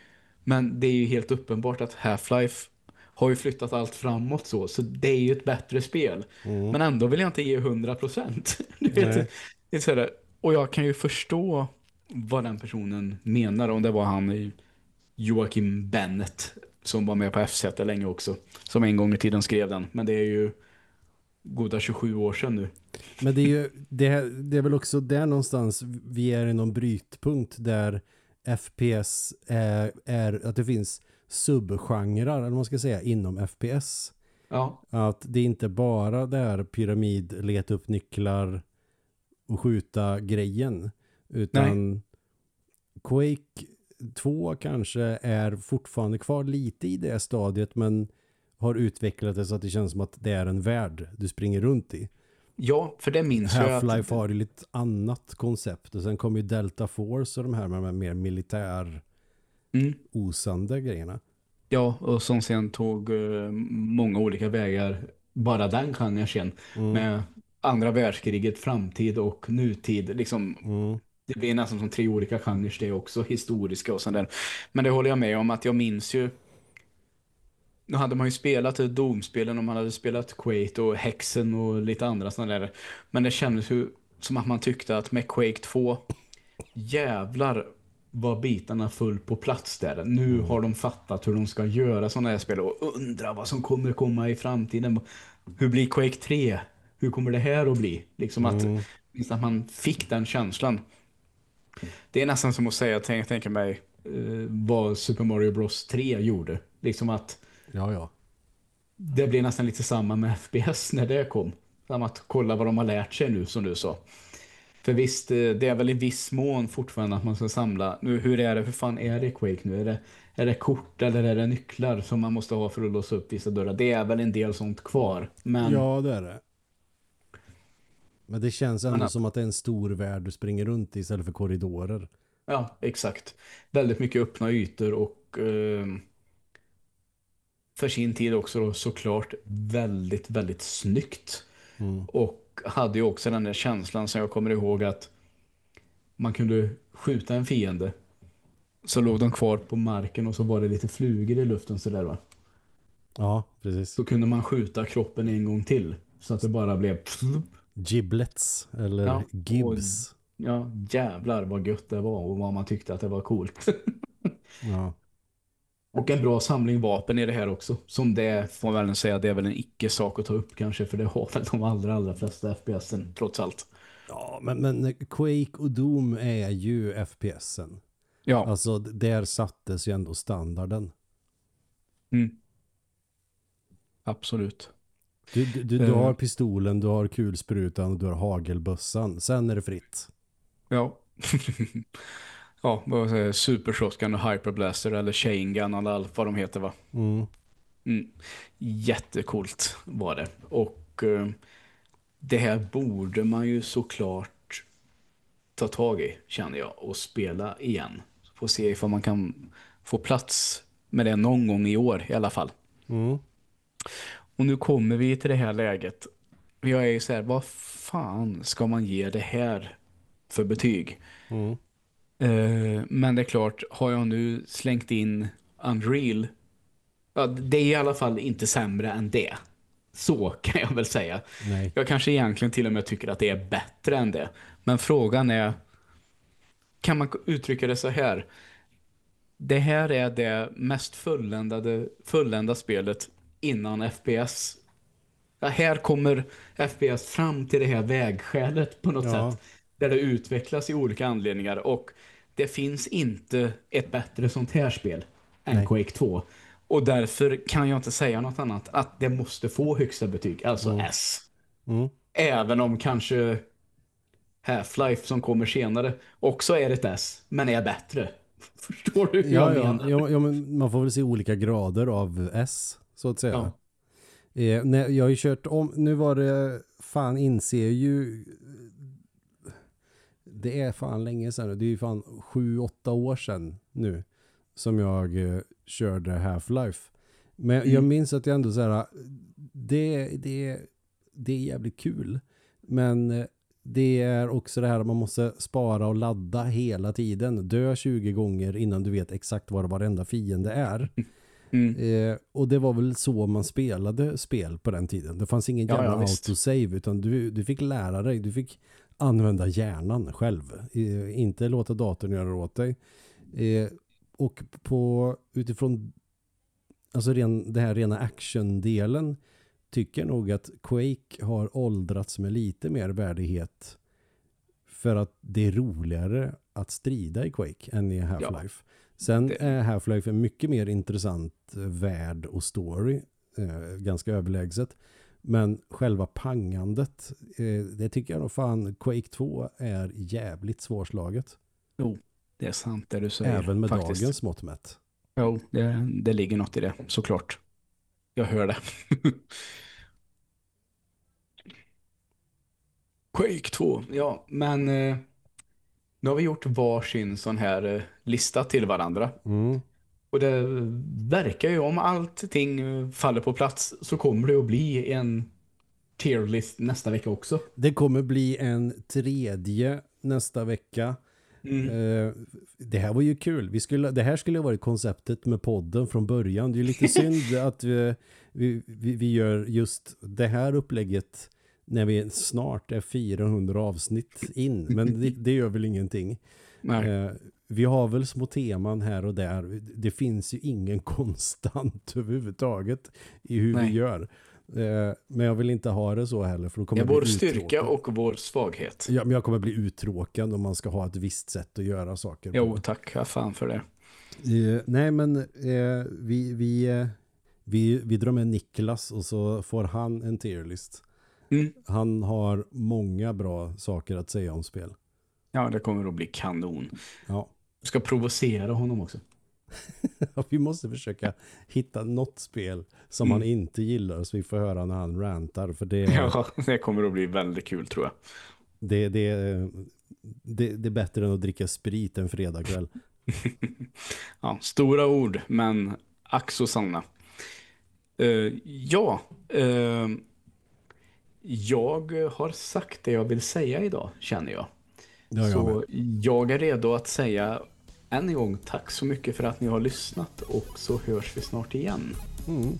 Men det är ju helt uppenbart att Half-Life har ju flyttat allt framåt så, så det är ju ett bättre spel. Mm. Men ändå vill jag inte ge 100%. [laughs] Du vet, det är så här, och jag kan ju förstå vad den personen menar, om det var han Joakim Bennett som var med på FZ länge också, som en gång i tiden skrev den. Men det är ju goda 27 år sedan nu. Men det är ju det, det är väl också där någonstans vi är i någon brytpunkt där FPS är, är att det finns subgenrer eller man ska säga inom FPS. Ja, Att det inte bara det här pyramid, leta upp nycklar och skjuta grejen. Utan Quake 2 kanske är fortfarande kvar lite i det stadiet men har utvecklat det så att det känns som att det är en värld du springer runt i. ja för det minns jag att... Half-Life har ju lite annat koncept och sen kommer ju Delta Force och de här med de här mer militär Mm. osande grejerna. Ja, och som sen tog eh, många olika vägar, bara den kan jag känna, Mm. med andra världskriget, framtid och nutid. Liksom, Mm. Det blir nästan som tre olika genrer det också, historiska och sådär. Men det håller jag med om att jag minns ju, nu hade man ju spelat Domspelen och man hade spelat Quake och Hexen och lite andra sådana där. Men det kändes ju som att man tyckte att med Quake 2, jävlar var bitarna full på plats där. Nu har de fattat hur de ska göra sådana här spel och undra vad som kommer komma i framtiden. Hur blir Quake 3? Hur kommer det här att bli? Liksom att, Mm. att man fick den känslan. Det är nästan som att säga, tänk, tänker mig, eh, vad Super Mario Bros 3 gjorde. Liksom att Ja, ja. det blir nästan lite samma med FPS när det kom. Som att kolla vad de har lärt sig nu, som du sa. För visst, eh, det är väl i viss mån fortfarande att man ska samla. Nu, hur är det? Hur fan är det Quake nu? Är det, är det kort eller är det nycklar som man måste ha för att låsa upp vissa dörrar? Det är väl en del sånt kvar. Men Ja, det är det. Men det känns ändå Men- som att det är en stor värld du springer runt i istället för korridorer. Ja, exakt. Väldigt mycket öppna ytor och eh, för sin tid också då, såklart väldigt, väldigt snyggt. Mm. Och hade ju också den där känslan som jag kommer ihåg att man kunde skjuta en fiende så låg de kvar på marken och så var det lite flugor i luften så där va. Ja, precis. Så kunde man skjuta kroppen en gång till så att det bara blev Giblets eller Ja, gibs. ja jävlar vad gött det var och vad man tyckte att det var coolt. [laughs] Ja. Och en bra samling vapen i det här också. Som det får man väl säga, det är väl en icke-sak att ta upp kanske. För det har väl de allra, allra flesta FPSen trots allt. ja, men, men Quake och Doom är ju FPSen. Ja. Alltså där sattes ju ändå standarden. Mm. Absolut. Du, du, du, du har pistolen, du har kulsprutan och du har hagelbössan. Sen är det fritt. Ja. [laughs] ja, vad säger Super Shotgun och Hyperblaster eller Chain Gun eller allt vad de heter va? Mm. Mm. Jättekult var det. Och eh, det här borde man ju såklart ta tag i, känner jag, och spela igen. Få se ifall man kan få plats med det någon gång i år i alla fall. Mm. Och nu kommer vi till det här läget. Jag är ju så här, vad fan ska man ge det här för betyg? Mm. Eh, men det är klart, har jag nu slängt in Unreal, ja, det är i alla fall inte sämre än det. Så kan jag väl säga. Nej. Jag kanske egentligen till och med tycker att det är bättre än det. Men frågan är, kan man uttrycka det så här? Det här är det mest fulländade, fulländade spelet innan FPS. Ja, här kommer FPS fram till det här vägskälet på något Ja. sätt. Där det utvecklas i olika anledningar. Och det finns inte ett bättre sånt här spel än Nej. Quake 2. Och därför kan jag inte säga något annat. Att det måste få högsta betyg, alltså S. Mm. Även om kanske Half-Life som kommer senare också är ett S, men är bättre. [laughs] Förstår du hur Ja, jag ja, menar? ja, ja, men man får väl se olika grader av S, så att säga. Ja. Eh, nej, jag har ju kört om, nu var det, fan inser ju, det är fan länge sedan, det är ju fan sju, åtta år sedan nu som jag eh, körde Half-Life. Men jag Mm. minns att jag ändå så här, det, det, det är jävligt kul. Men eh, det är också det här att man måste spara och ladda hela tiden. Dö 20 gånger innan du vet exakt var varenda fiende är. [laughs] Mm. Eh, och det var väl så man spelade spel på den tiden. Det fanns ingen Ja, jävla ja, visst. autosave utan du, du fick lära dig. Du fick använda hjärnan själv. Eh, inte låta datorn göra det åt dig. Eh, och på utifrån alltså ren, det här rena action-delen tycker jag nog att Quake har åldrats med lite mer värdighet för att det är roligare att strida i Quake än i Half-Life. Sen det- är Half-Life en mycket mer intressant eh, värld och story, eh, ganska överlägset. Men själva pangandet, eh, det tycker jag nog fan Quake 2 är jävligt svårslaget. Det är sant det du säger. även med faktiskt. dagens mått mätt. Jo, det, det ligger något i det, såklart. Jag hör det. [laughs] Quake 2, ja, men eh, nu har vi gjort varsin sån här eh, lista till varandra. Mm. Och det verkar ju om allting eh, faller på plats så kommer det att bli en tierlist nästa vecka också. Det kommer bli en tredje nästa vecka. Mm. Eh, det här var ju kul. Vi skulle, det här skulle ha varit konceptet med podden från början. Det är ju lite [laughs] synd att vi, vi, vi, vi gör just det här upplägget när vi snart är 400 avsnitt in. Men det, det gör väl ingenting. [laughs] Eh, vi har väl små teman här och där. Det finns ju ingen [laughs] konstant överhuvudtaget i hur Nej. vi gör. Eh, men jag vill inte ha det så heller för då kommer jag vår styrka och vår svaghet. Ja, men jag kommer bli uttråkad om man ska ha ett visst sätt att göra saker på. Jo, tack. Ja, fan för det. Eh, nej, men eh, vi, vi, vi, vi drar med Niklas och så får han en tierlist. Mm. Han har många bra saker att säga om spel. Ja, det kommer att bli kanon. Ja. Jag ska provocera honom också. [laughs] vi måste försöka hitta något spel som Mm. han inte gillar så vi får höra när han rantar. För det, [laughs] Ja, det kommer att bli väldigt kul tror jag. det, det, det, det är bättre än att dricka sprit en fredagkväll. [laughs] Ja, stora ord, men ack så sanna. Eh, ja, eh, jag har sagt det jag vill säga idag, känner jag. Jag så med. jag är redo att säga än en gång tack så mycket för att ni har lyssnat och så hörs vi snart igen. Mm.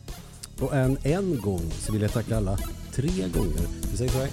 Och en, en gång så vill jag tacka alla tre gånger. Vi säger så här.